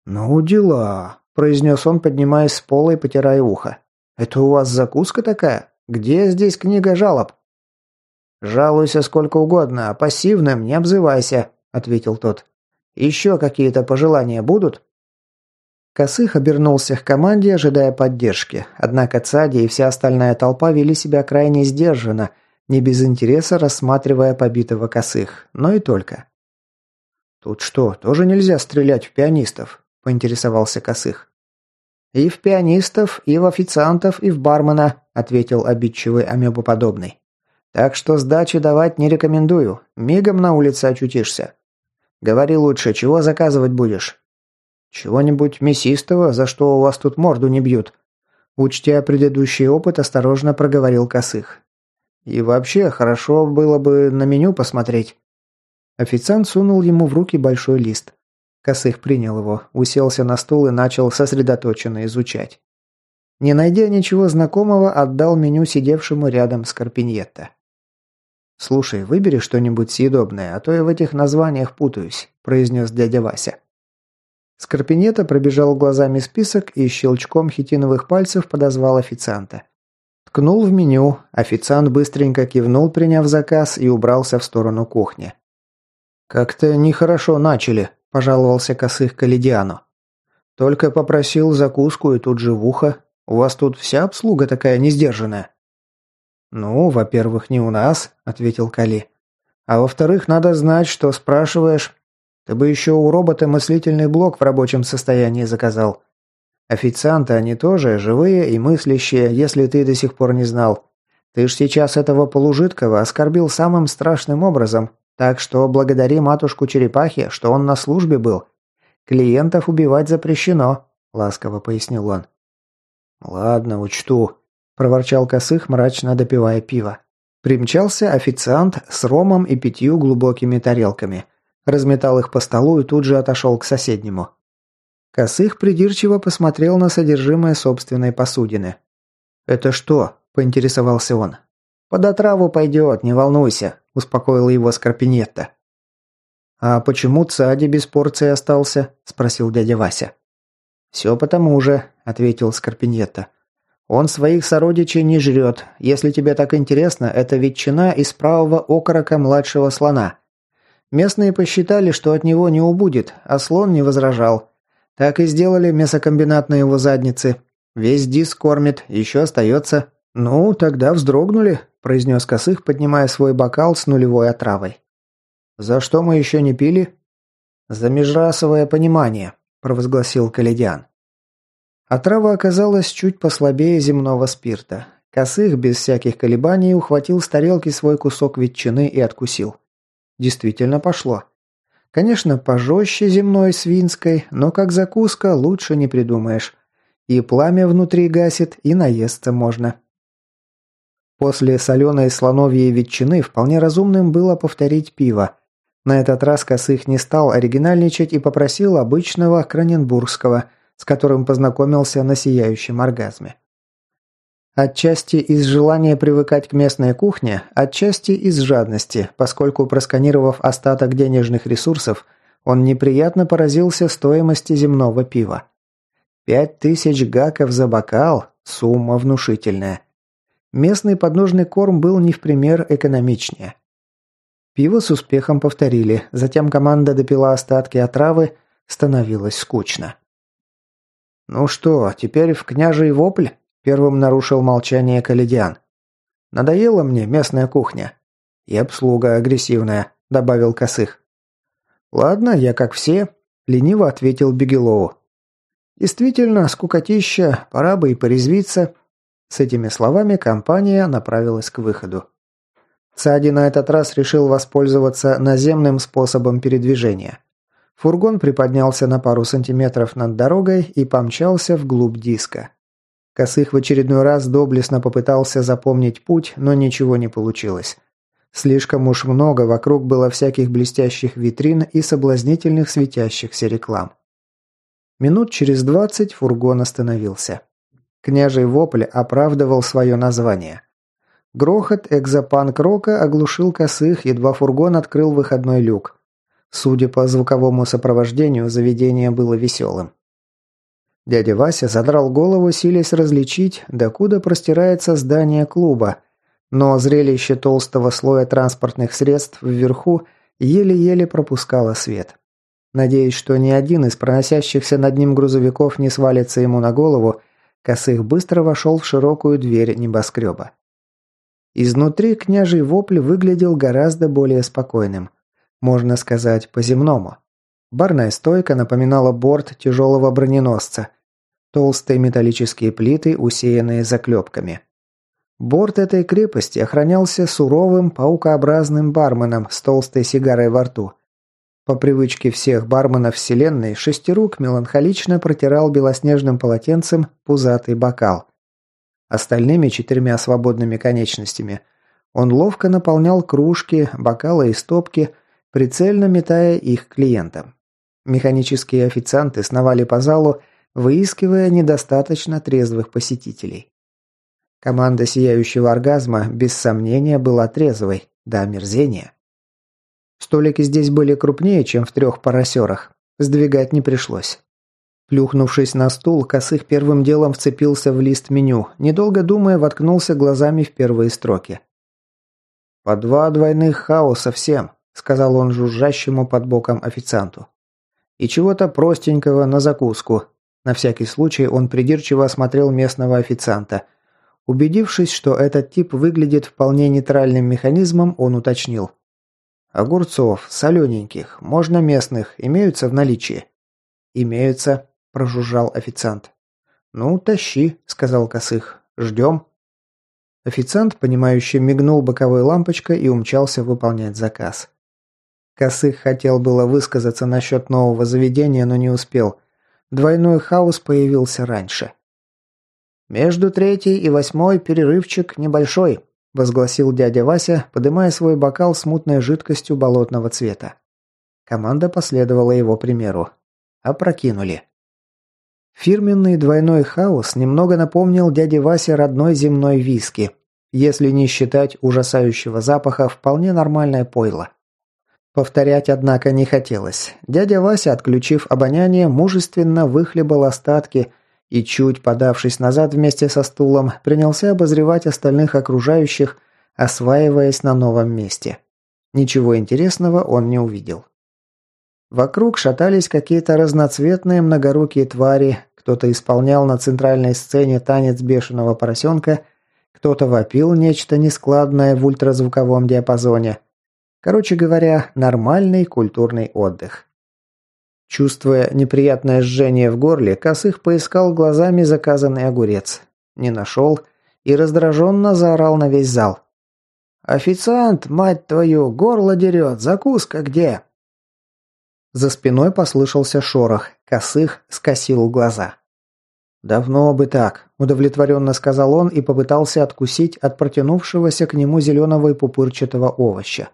«Ну, дела», – произнес он, поднимаясь с пола и потирая ухо. «Это у вас закуска такая? Где здесь книга жалоб?» «Жалуйся сколько угодно, а пассивным не обзывайся», – ответил тот. «Еще какие-то пожелания будут?» Косых обернулся к команде, ожидая поддержки. Однако Цади и вся остальная толпа вели себя крайне сдержанно, не без интереса рассматривая побитого Косых, но и только. «Тут что, тоже нельзя стрелять в пианистов?» – поинтересовался Косых. «И в пианистов, и в официантов, и в бармена», – ответил обидчивый амебоподобный. «Так что сдачи давать не рекомендую. Мигом на улице очутишься. Говори лучше, чего заказывать будешь?» «Чего-нибудь мясистого, за что у вас тут морду не бьют?» Учтя предыдущий опыт, осторожно проговорил Косых. «И вообще, хорошо было бы на меню посмотреть». Официант сунул ему в руки большой лист. Косых принял его, уселся на стул и начал сосредоточенно изучать. Не найдя ничего знакомого, отдал меню сидевшему рядом с Карпиньетто. «Слушай, выбери что-нибудь съедобное, а то я в этих названиях путаюсь», – произнес дядя Вася. Скорпинета пробежал глазами список и щелчком хитиновых пальцев подозвал официанта. Ткнул в меню, официант быстренько кивнул, приняв заказ, и убрался в сторону кухни. «Как-то нехорошо начали», – пожаловался Косых Каледиану. «Только попросил закуску и тут же в ухо. У вас тут вся обслуга такая несдержанная». «Ну, во-первых, не у нас», – ответил Кали. «А во-вторых, надо знать, что спрашиваешь, ты бы еще у робота мыслительный блок в рабочем состоянии заказал. Официанты они тоже живые и мыслящие, если ты до сих пор не знал. Ты ж сейчас этого полужидкого оскорбил самым страшным образом, так что благодари матушку Черепахе, что он на службе был. Клиентов убивать запрещено», – ласково пояснил он. «Ладно, учту», – проворчал Косых, мрачно допивая пиво. Примчался официант с ромом и пятью глубокими тарелками – разметал их по столу и тут же отошел к соседнему. Косых придирчиво посмотрел на содержимое собственной посудины. «Это что?» – поинтересовался он. «Под отраву пойдет, не волнуйся», – успокоил его Скорпинетто. «А почему Цади без порции остался?» – спросил дядя Вася. «Все потому же», – ответил Скорпинетто. «Он своих сородичей не жрет. Если тебе так интересно, это ветчина из правого окорока младшего слона. Местные посчитали, что от него не убудет, а слон не возражал. Так и сделали мясокомбинат на его заднице. Весь дис кормит, еще остается. «Ну, тогда вздрогнули», – произнес Косых, поднимая свой бокал с нулевой отравой. «За что мы еще не пили?» «За межрасовое понимание», – провозгласил Каледиан. Отрава оказалась чуть послабее земного спирта. Косых без всяких колебаний ухватил с тарелки свой кусок ветчины и откусил. Действительно пошло. Конечно, пожестче земной свинской, но как закуска лучше не придумаешь. И пламя внутри гасит, и наесться можно. После соленой слоновьей ветчины вполне разумным было повторить пиво. На этот раз Косых не стал оригинальничать и попросил обычного краненбургского, с которым познакомился на сияющем оргазме. Отчасти из желания привыкать к местной кухне, отчасти из жадности, поскольку просканировав остаток денежных ресурсов, он неприятно поразился стоимости земного пива. Пять тысяч гаков за бокал – сумма внушительная. Местный подножный корм был не в пример экономичнее. Пиво с успехом повторили, затем команда допила остатки отравы, становилось скучно. «Ну что, теперь в княжий вопль?» Первым нарушил молчание Каледиан. «Надоела мне местная кухня. И обслуга агрессивная», – добавил Косых. «Ладно, я как все», – лениво ответил Бегелоу. «Действительно, скукотища, пора бы и порезвиться». С этими словами компания направилась к выходу. Цади на этот раз решил воспользоваться наземным способом передвижения. Фургон приподнялся на пару сантиметров над дорогой и помчался вглубь диска. Косых в очередной раз доблестно попытался запомнить путь, но ничего не получилось. Слишком уж много вокруг было всяких блестящих витрин и соблазнительных светящихся реклам. Минут через двадцать фургон остановился. Княжий вопль оправдывал свое название. Грохот экзопанк-рока оглушил косых, едва фургон открыл выходной люк. Судя по звуковому сопровождению, заведение было веселым. Дядя Вася задрал голову, силясь различить, докуда простирается здание клуба, но зрелище толстого слоя транспортных средств вверху еле-еле пропускало свет. Надеясь, что ни один из проносящихся над ним грузовиков не свалится ему на голову, Косых быстро вошел в широкую дверь небоскреба. Изнутри княжий вопль выглядел гораздо более спокойным. Можно сказать, по-земному. Барная стойка напоминала борт тяжелого броненосца. Толстые металлические плиты, усеянные заклепками. Борт этой крепости охранялся суровым паукообразным барменом с толстой сигарой во рту. По привычке всех барменов вселенной, шестерук меланхолично протирал белоснежным полотенцем пузатый бокал. Остальными четырьмя свободными конечностями он ловко наполнял кружки, бокалы и стопки, прицельно метая их клиентам. Механические официанты сновали по залу, выискивая недостаточно трезвых посетителей. Команда сияющего оргазма без сомнения была трезвой, до омерзения. Столики здесь были крупнее, чем в трех поросерах. Сдвигать не пришлось. Плюхнувшись на стул, Косых первым делом вцепился в лист меню, недолго думая, воткнулся глазами в первые строки. «По два двойных хаоса всем», — сказал он жужжащему под боком официанту. «И чего-то простенького на закуску». На всякий случай он придирчиво осмотрел местного официанта. Убедившись, что этот тип выглядит вполне нейтральным механизмом, он уточнил. «Огурцов, солененьких, можно местных, имеются в наличии?» «Имеются», – прожужжал официант. «Ну, тащи», – сказал Косых. «Ждем». Официант, понимающе мигнул боковой лампочкой и умчался выполнять заказ. Косых хотел было высказаться насчет нового заведения, но не успел. Двойной хаос появился раньше. «Между третьей и восьмой перерывчик небольшой», – возгласил дядя Вася, подымая свой бокал с мутной жидкостью болотного цвета. Команда последовала его примеру. Опрокинули. Фирменный двойной хаос немного напомнил дяде Васе родной земной виски. Если не считать ужасающего запаха, вполне нормальное пойло. Повторять, однако, не хотелось. Дядя Вася, отключив обоняние, мужественно выхлебал остатки и, чуть подавшись назад вместе со стулом, принялся обозревать остальных окружающих, осваиваясь на новом месте. Ничего интересного он не увидел. Вокруг шатались какие-то разноцветные многорукие твари, кто-то исполнял на центральной сцене танец бешеного поросенка, кто-то вопил нечто нескладное в ультразвуковом диапазоне. Короче говоря, нормальный культурный отдых. Чувствуя неприятное жжение в горле, Косых поискал глазами заказанный огурец. Не нашел и раздраженно заорал на весь зал. «Официант, мать твою, горло дерет, закуска где?» За спиной послышался шорох. Косых скосил глаза. «Давно бы так», – удовлетворенно сказал он и попытался откусить от протянувшегося к нему зеленого и пупырчатого овоща.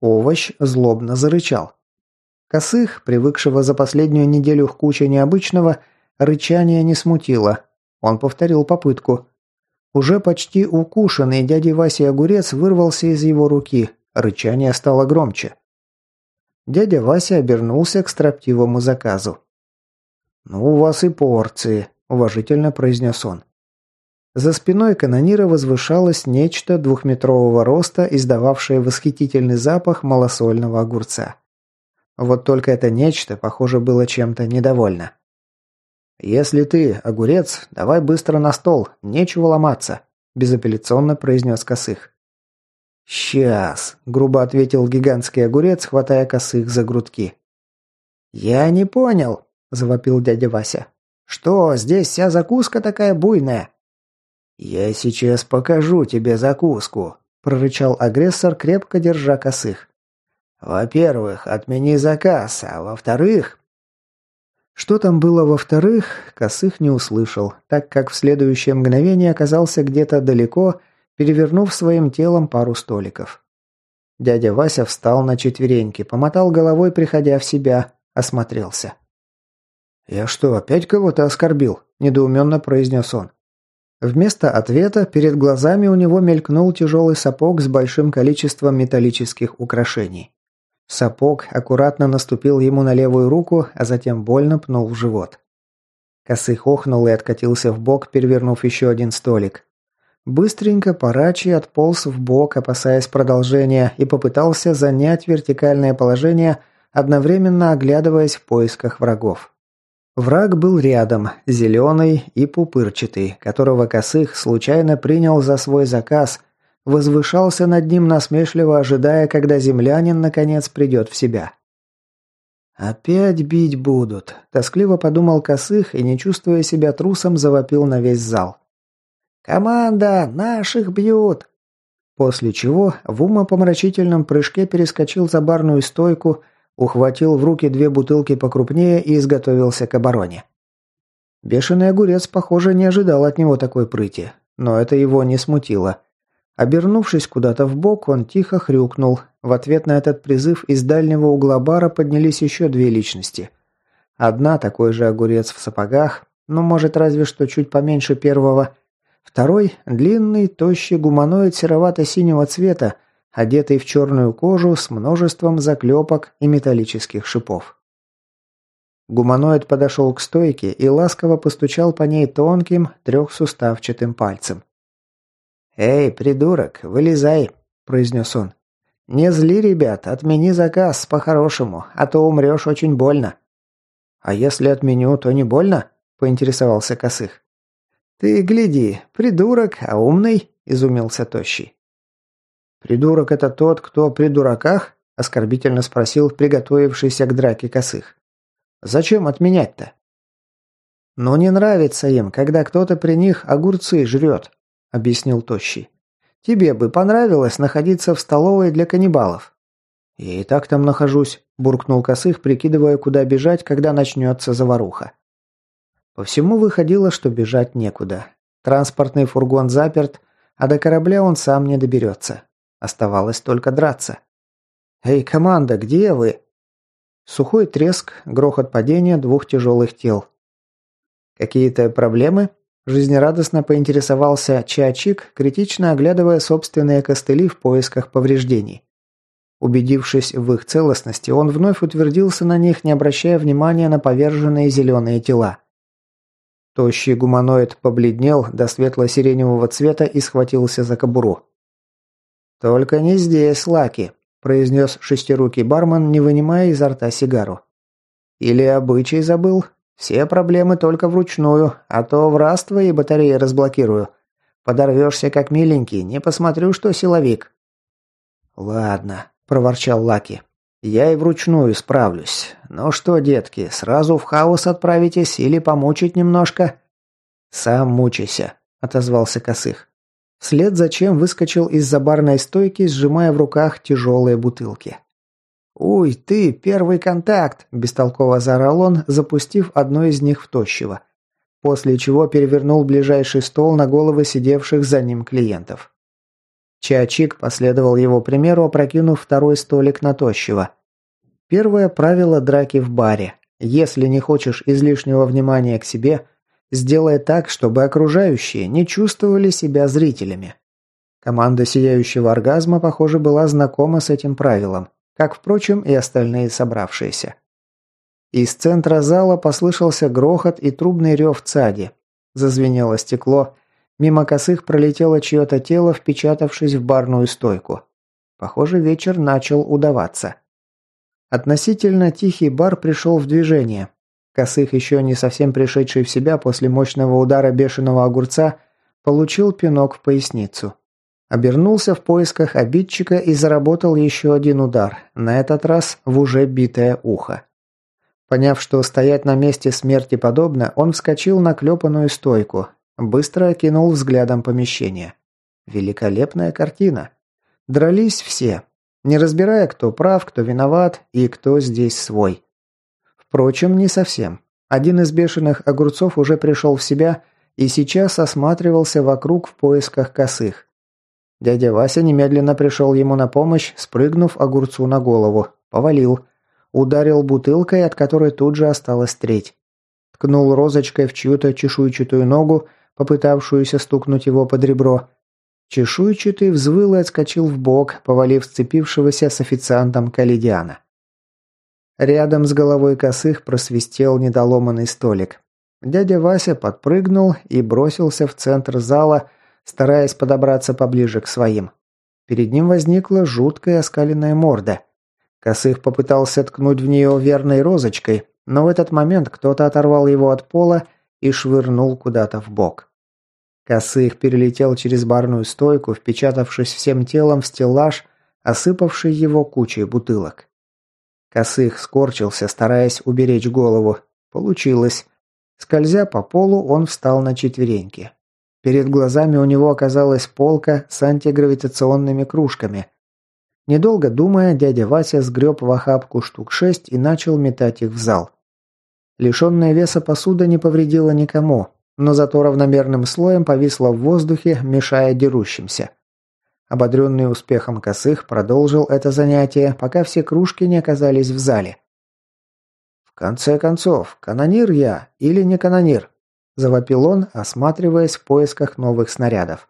Овощ злобно зарычал. Косых, привыкшего за последнюю неделю к куче необычного, рычание не смутило. Он повторил попытку. Уже почти укушенный дядей Васей огурец вырвался из его руки. Рычание стало громче. Дядя Вася обернулся к строптивому заказу. «Ну, у вас и порции», – уважительно произнес он. За спиной канонира возвышалось нечто двухметрового роста, издававшее восхитительный запах малосольного огурца. Вот только это нечто, похоже, было чем-то недовольно. «Если ты огурец, давай быстро на стол, нечего ломаться», – безапелляционно произнес Косых. «Сейчас», – грубо ответил гигантский огурец, хватая косых за грудки. «Я не понял», – завопил дядя Вася. «Что, здесь вся закуска такая буйная?» «Я сейчас покажу тебе закуску», – прорычал агрессор, крепко держа косых. «Во-первых, отмени заказ, а во-вторых...» Что там было во-вторых, Косых не услышал, так как в следующее мгновение оказался где-то далеко, перевернув своим телом пару столиков. Дядя Вася встал на четвереньки, помотал головой, приходя в себя, осмотрелся. «Я что, опять кого-то оскорбил?» – недоуменно произнес он. Вместо ответа перед глазами у него мелькнул тяжелый сапог с большим количеством металлических украшений. Сапог аккуратно наступил ему на левую руку, а затем больно пнул в живот. Косый хохнул и откатился в бок, перевернув еще один столик. Быстренько парачи отполз в бок, опасаясь продолжения, и попытался занять вертикальное положение, одновременно оглядываясь в поисках врагов. Враг был рядом, зеленый и пупырчатый, которого Косых случайно принял за свой заказ – возвышался над ним насмешливо, ожидая, когда землянин наконец придет в себя. «Опять бить будут», – тоскливо подумал Косых и, не чувствуя себя трусом, завопил на весь зал. «Команда! Наших бьют!» После чего в умопомрачительном прыжке перескочил за барную стойку, ухватил в руки две бутылки покрупнее и изготовился к обороне. Бешеный огурец, похоже, не ожидал от него такой прыти, но это его не смутило – Обернувшись куда-то в бок, он тихо хрюкнул. В ответ на этот призыв из дальнего угла бара поднялись еще две личности. Одна такой же огурец в сапогах, но может разве что чуть поменьше первого. Второй – длинный, тощий гуманоид серовато-синего цвета, одетый в черную кожу с множеством заклепок и металлических шипов. Гуманоид подошел к стойке и ласково постучал по ней тонким трехсуставчатым пальцем. «Эй, придурок, вылезай», – произнес он. «Не зли, ребят, отмени заказ по-хорошему, а то умрешь очень больно». «А если отменю, то не больно?» – поинтересовался Косых. «Ты гляди, придурок, а умный?» – изумился Тощий. «Придурок – это тот, кто при дураках?» – оскорбительно спросил приготовившийся к драке Косых. «Зачем отменять-то?» «Ну не нравится им, когда кто-то при них огурцы жрет», объяснил Тощий. «Тебе бы понравилось находиться в столовой для каннибалов». «Я и так там нахожусь», – буркнул Косых, прикидывая, куда бежать, когда начнется заваруха. По всему выходило, что бежать некуда. Транспортный фургон заперт, а до корабля он сам не доберется. Оставалось только драться. «Эй, команда, где вы?» Сухой треск, грохот падения двух тяжелых тел. «Какие-то проблемы?» Жизнерадостно поинтересовался Чачик, критично оглядывая собственные костыли в поисках повреждений. Убедившись в их целостности, он вновь утвердился на них, не обращая внимания на поверженные зеленые тела. Тощий гуманоид побледнел до светло-сиреневого цвета и схватился за кобуру. «Только не здесь, Лаки», – произнес шестирукий бармен, не вынимая изо рта сигару. «Или обычай забыл? Все проблемы только вручную, а то в раз твои батареи разблокирую. Подорвешься как миленький, не посмотрю, что силовик». «Ладно», – проворчал Лаки. «Я и вручную справлюсь. Ну что, детки, сразу в хаос отправитесь или помучить немножко?» «Сам мучайся», – отозвался Косых. Вслед за чем выскочил из-за барной стойки, сжимая в руках тяжелые бутылки. «Уй, ты, первый контакт!» – бестолково заорал он, запустив одну из них в тощего. После чего перевернул ближайший стол на головы сидевших за ним клиентов. Чачик последовал его примеру, опрокинув второй столик на тощего. Первое правило драки в баре. Если не хочешь излишнего внимания к себе, сделай так, чтобы окружающие не чувствовали себя зрителями. Команда сияющего оргазма, похоже, была знакома с этим правилом как, впрочем, и остальные собравшиеся. Из центра зала послышался грохот и трубный рев цади. Зазвенело стекло. Мимо косых пролетело чье-то тело, впечатавшись в барную стойку. Похоже, вечер начал удаваться. Относительно тихий бар пришел в движение. Косых, еще не совсем пришедший в себя после мощного удара бешеного огурца, получил пинок в поясницу. Обернулся в поисках обидчика и заработал еще один удар, на этот раз в уже битое ухо. Поняв, что стоять на месте смерти подобно, он вскочил на клепанную стойку, быстро окинул взглядом помещение. Великолепная картина. Дрались все. не разбирая, кто прав, кто виноват и кто здесь свой. Впрочем, не совсем. Один из бешеных огурцов уже пришел в себя и сейчас осматривался вокруг в поисках косых. Дядя Вася немедленно пришел ему на помощь, спрыгнув огурцу на голову, повалил, ударил бутылкой, от которой тут же осталась треть. Ткнул розочкой в чью-то чешуйчатую ногу, попытавшуюся стукнуть его под ребро. Чешуйчатый взвыл и отскочил в бок, повалив сцепившегося с официантом Калидиана. Рядом с головой косых просвистел недоломанный столик. Дядя Вася подпрыгнул и бросился в центр зала, стараясь подобраться поближе к своим. Перед ним возникла жуткая оскаленная морда. Косых попытался ткнуть в нее верной розочкой, но в этот момент кто-то оторвал его от пола и швырнул куда-то в бок. Косых перелетел через барную стойку, впечатавшись всем телом в стеллаж, осыпавший его кучей бутылок. Косых скорчился, стараясь уберечь голову. Получилось. Скользя по полу, он встал на четвереньки. Перед глазами у него оказалась полка с антигравитационными кружками. Недолго думая, дядя Вася сгреб в охапку штук шесть и начал метать их в зал. Лишенная веса посуда не повредила никому, но зато равномерным слоем повисла в воздухе, мешая дерущимся. Ободренный успехом косых продолжил это занятие, пока все кружки не оказались в зале. «В конце концов, канонир я или не канонир?» – завопил он, осматриваясь в поисках новых снарядов.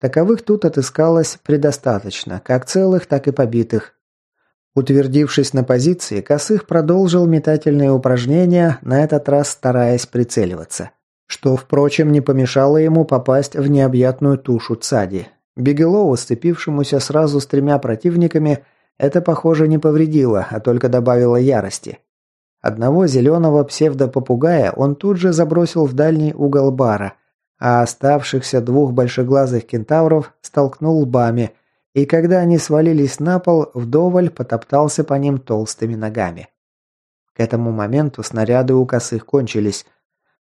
Таковых тут отыскалось предостаточно, как целых, так и побитых. Утвердившись на позиции, Косых продолжил метательные упражнения, на этот раз стараясь прицеливаться. Что, впрочем, не помешало ему попасть в необъятную тушу Цади. Бигелову, сцепившемуся сразу с тремя противниками, это, похоже, не повредило, а только добавило ярости. Одного зеленого псевдопопугая он тут же забросил в дальний угол бара, а оставшихся двух большеглазых кентавров столкнул лбами, и когда они свалились на пол, вдоволь потоптался по ним толстыми ногами. К этому моменту снаряды у косых кончились.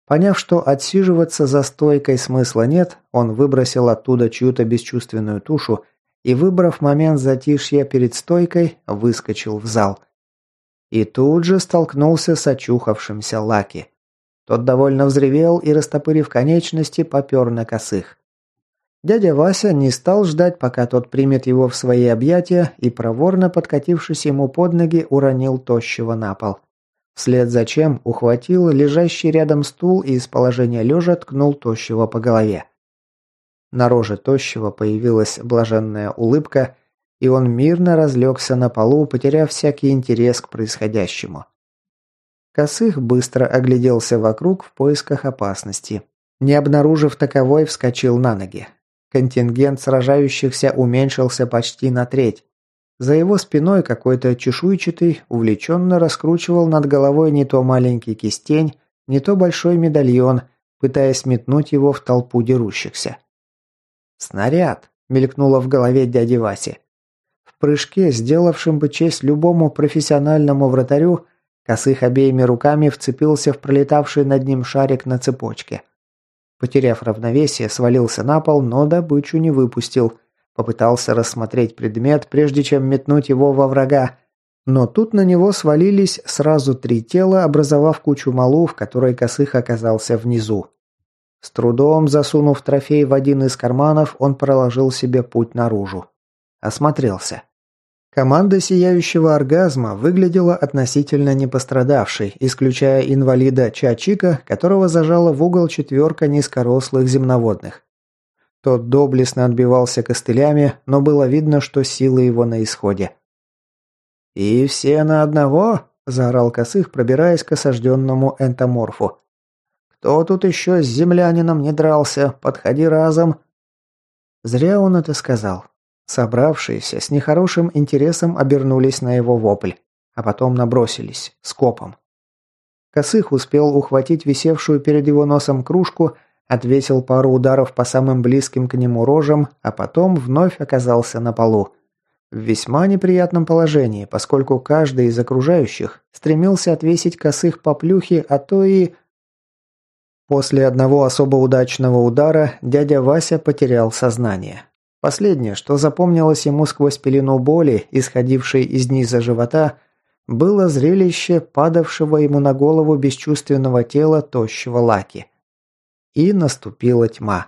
Поняв, что отсиживаться за стойкой смысла нет, он выбросил оттуда чью-то бесчувственную тушу и, выбрав момент затишья перед стойкой, выскочил в зал. И тут же столкнулся с очухавшимся Лаки. Тот довольно взревел и, растопырив конечности, попер на косых. Дядя Вася не стал ждать, пока тот примет его в свои объятия и, проворно подкатившись ему под ноги, уронил тощего на пол. Вслед за чем ухватил лежащий рядом стул и из положения лежа ткнул тощего по голове. На роже тощего появилась блаженная улыбка, и он мирно разлегся на полу, потеряв всякий интерес к происходящему. Косых быстро огляделся вокруг в поисках опасности. Не обнаружив таковой, вскочил на ноги. Контингент сражающихся уменьшился почти на треть. За его спиной какой-то чешуйчатый увлеченно раскручивал над головой не то маленький кистень, не то большой медальон, пытаясь метнуть его в толпу дерущихся. «Снаряд!» – мелькнуло в голове дяди Васи. Прыжке, сделавшем бы честь любому профессиональному вратарю, Косых обеими руками вцепился в пролетавший над ним шарик на цепочке. Потеряв равновесие, свалился на пол, но добычу не выпустил. Попытался рассмотреть предмет, прежде чем метнуть его во врага. Но тут на него свалились сразу три тела, образовав кучу малу, в которой Косых оказался внизу. С трудом засунув трофей в один из карманов, он проложил себе путь наружу. Осмотрелся. Команда сияющего оргазма выглядела относительно не пострадавшей, исключая инвалида Чачика, которого зажала в угол четверка низкорослых земноводных. Тот доблестно отбивался костылями, но было видно, что силы его на исходе. «И все на одного?» – заорал Косых, пробираясь к осажденному энтоморфу. «Кто тут еще с землянином не дрался? Подходи разом!» Зря он это сказал. Собравшиеся с нехорошим интересом обернулись на его вопль, а потом набросились, скопом. Косых успел ухватить висевшую перед его носом кружку, отвесил пару ударов по самым близким к нему рожам, а потом вновь оказался на полу. В весьма неприятном положении, поскольку каждый из окружающих стремился отвесить косых по плюхе, а то и... После одного особо удачного удара дядя Вася потерял сознание. Последнее, что запомнилось ему сквозь пелену боли, исходившей из низа живота, было зрелище падавшего ему на голову бесчувственного тела тощего Лаки. И наступила тьма.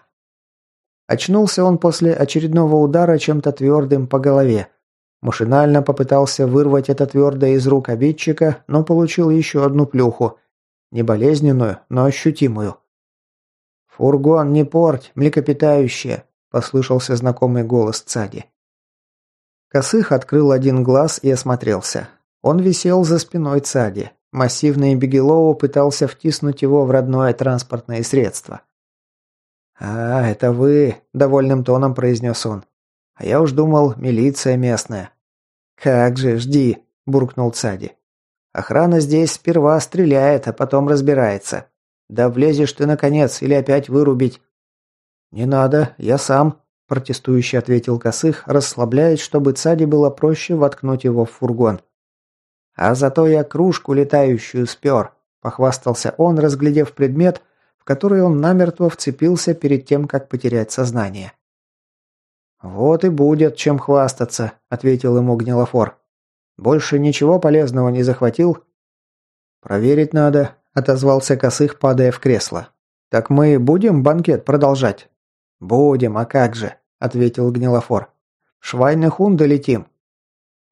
Очнулся он после очередного удара чем-то твердым по голове. Машинально попытался вырвать это твердое из рук обидчика, но получил еще одну плюху. Не болезненную, но ощутимую. «Фургон, не порть, млекопитающее!» – послышался знакомый голос Цади. Косых открыл один глаз и осмотрелся. Он висел за спиной Цади. Массивный Бегелоу пытался втиснуть его в родное транспортное средство. «А, это вы», – довольным тоном произнес он. «А я уж думал, милиция местная». «Как же, жди», – буркнул Цади. «Охрана здесь сперва стреляет, а потом разбирается. Да влезешь ты, наконец, или опять вырубить». «Не надо, я сам», – протестующий ответил Косых, расслабляясь, чтобы Цади было проще воткнуть его в фургон. «А зато я кружку летающую спер», – похвастался он, разглядев предмет, в который он намертво вцепился перед тем, как потерять сознание. «Вот и будет, чем хвастаться», – ответил ему Гнилофор. «Больше ничего полезного не захватил?» «Проверить надо», – отозвался Косых, падая в кресло. «Так мы будем банкет продолжать?» «Будем, а как же», – ответил Гнилофор. «В Швайнехун долетим».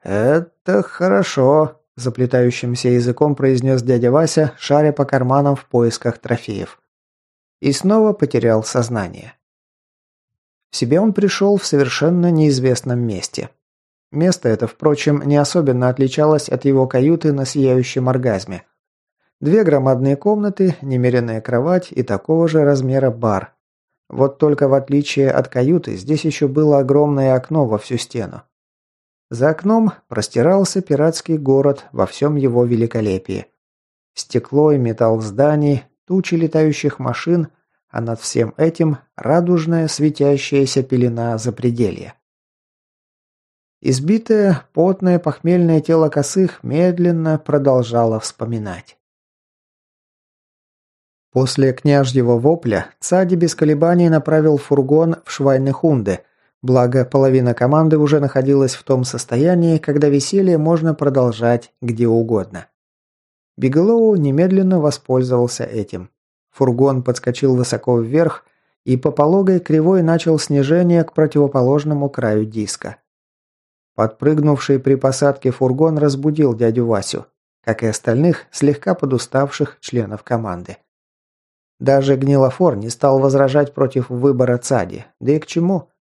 «Это хорошо», заплетающимся языком произнес дядя Вася, шаря по карманам в поисках трофеев. И снова потерял сознание. В себе он пришел в совершенно неизвестном месте. Место это, впрочем, не особенно отличалось от его каюты на сияющем оргазме. Две громадные комнаты, немеренная кровать и такого же размера бар. Вот только в отличие от каюты, здесь еще было огромное окно во всю стену. За окном простирался пиратский город во всем его великолепии. Стекло и металл зданий, тучи летающих машин, а над всем этим радужная светящаяся пелена запределья. Избитое, потное, похмельное тело косых медленно продолжало вспоминать. После княжьего вопля Цади без колебаний направил фургон в Швайнехунде, Благо, половина команды уже находилась в том состоянии, когда веселье можно продолжать где угодно. Бигелоу немедленно воспользовался этим. Фургон подскочил высоко вверх и по пологой кривой начал снижение к противоположному краю диска. Подпрыгнувший при посадке фургон разбудил дядю Васю, как и остальных слегка подуставших членов команды. Даже Гнилофор не стал возражать против выбора Цади, да и к чему –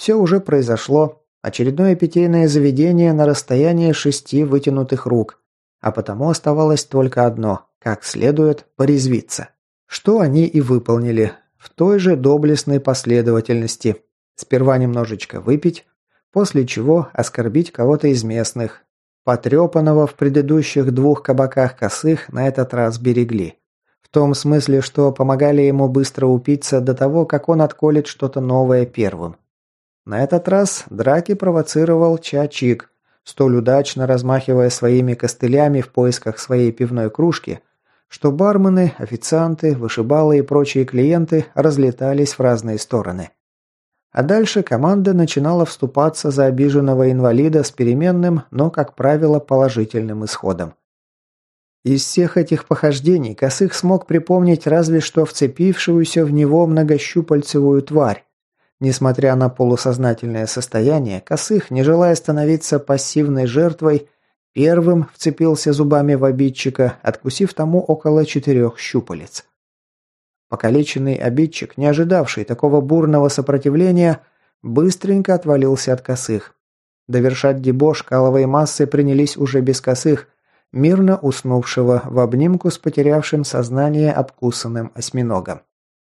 все уже произошло. Очередное питейное заведение на расстоянии шести вытянутых рук. А потому оставалось только одно – как следует порезвиться. Что они и выполнили. В той же доблестной последовательности. Сперва немножечко выпить, после чего оскорбить кого-то из местных. Потрепанного в предыдущих двух кабаках косых на этот раз берегли. В том смысле, что помогали ему быстро упиться до того, как он отколет что-то новое первым. На этот раз драки провоцировал Чачик, столь удачно размахивая своими костылями в поисках своей пивной кружки, что бармены, официанты, вышибалы и прочие клиенты разлетались в разные стороны. А дальше команда начинала вступаться за обиженного инвалида с переменным, но, как правило, положительным исходом. Из всех этих похождений Косых смог припомнить разве что вцепившуюся в него многощупальцевую тварь, Несмотря на полусознательное состояние, Косых, не желая становиться пассивной жертвой, первым вцепился зубами в обидчика, откусив тому около четырех щупалец. Покалеченный обидчик, не ожидавший такого бурного сопротивления, быстренько отвалился от косых. Довершать дебош каловой массы принялись уже без косых, мирно уснувшего в обнимку с потерявшим сознание обкусанным осьминогом.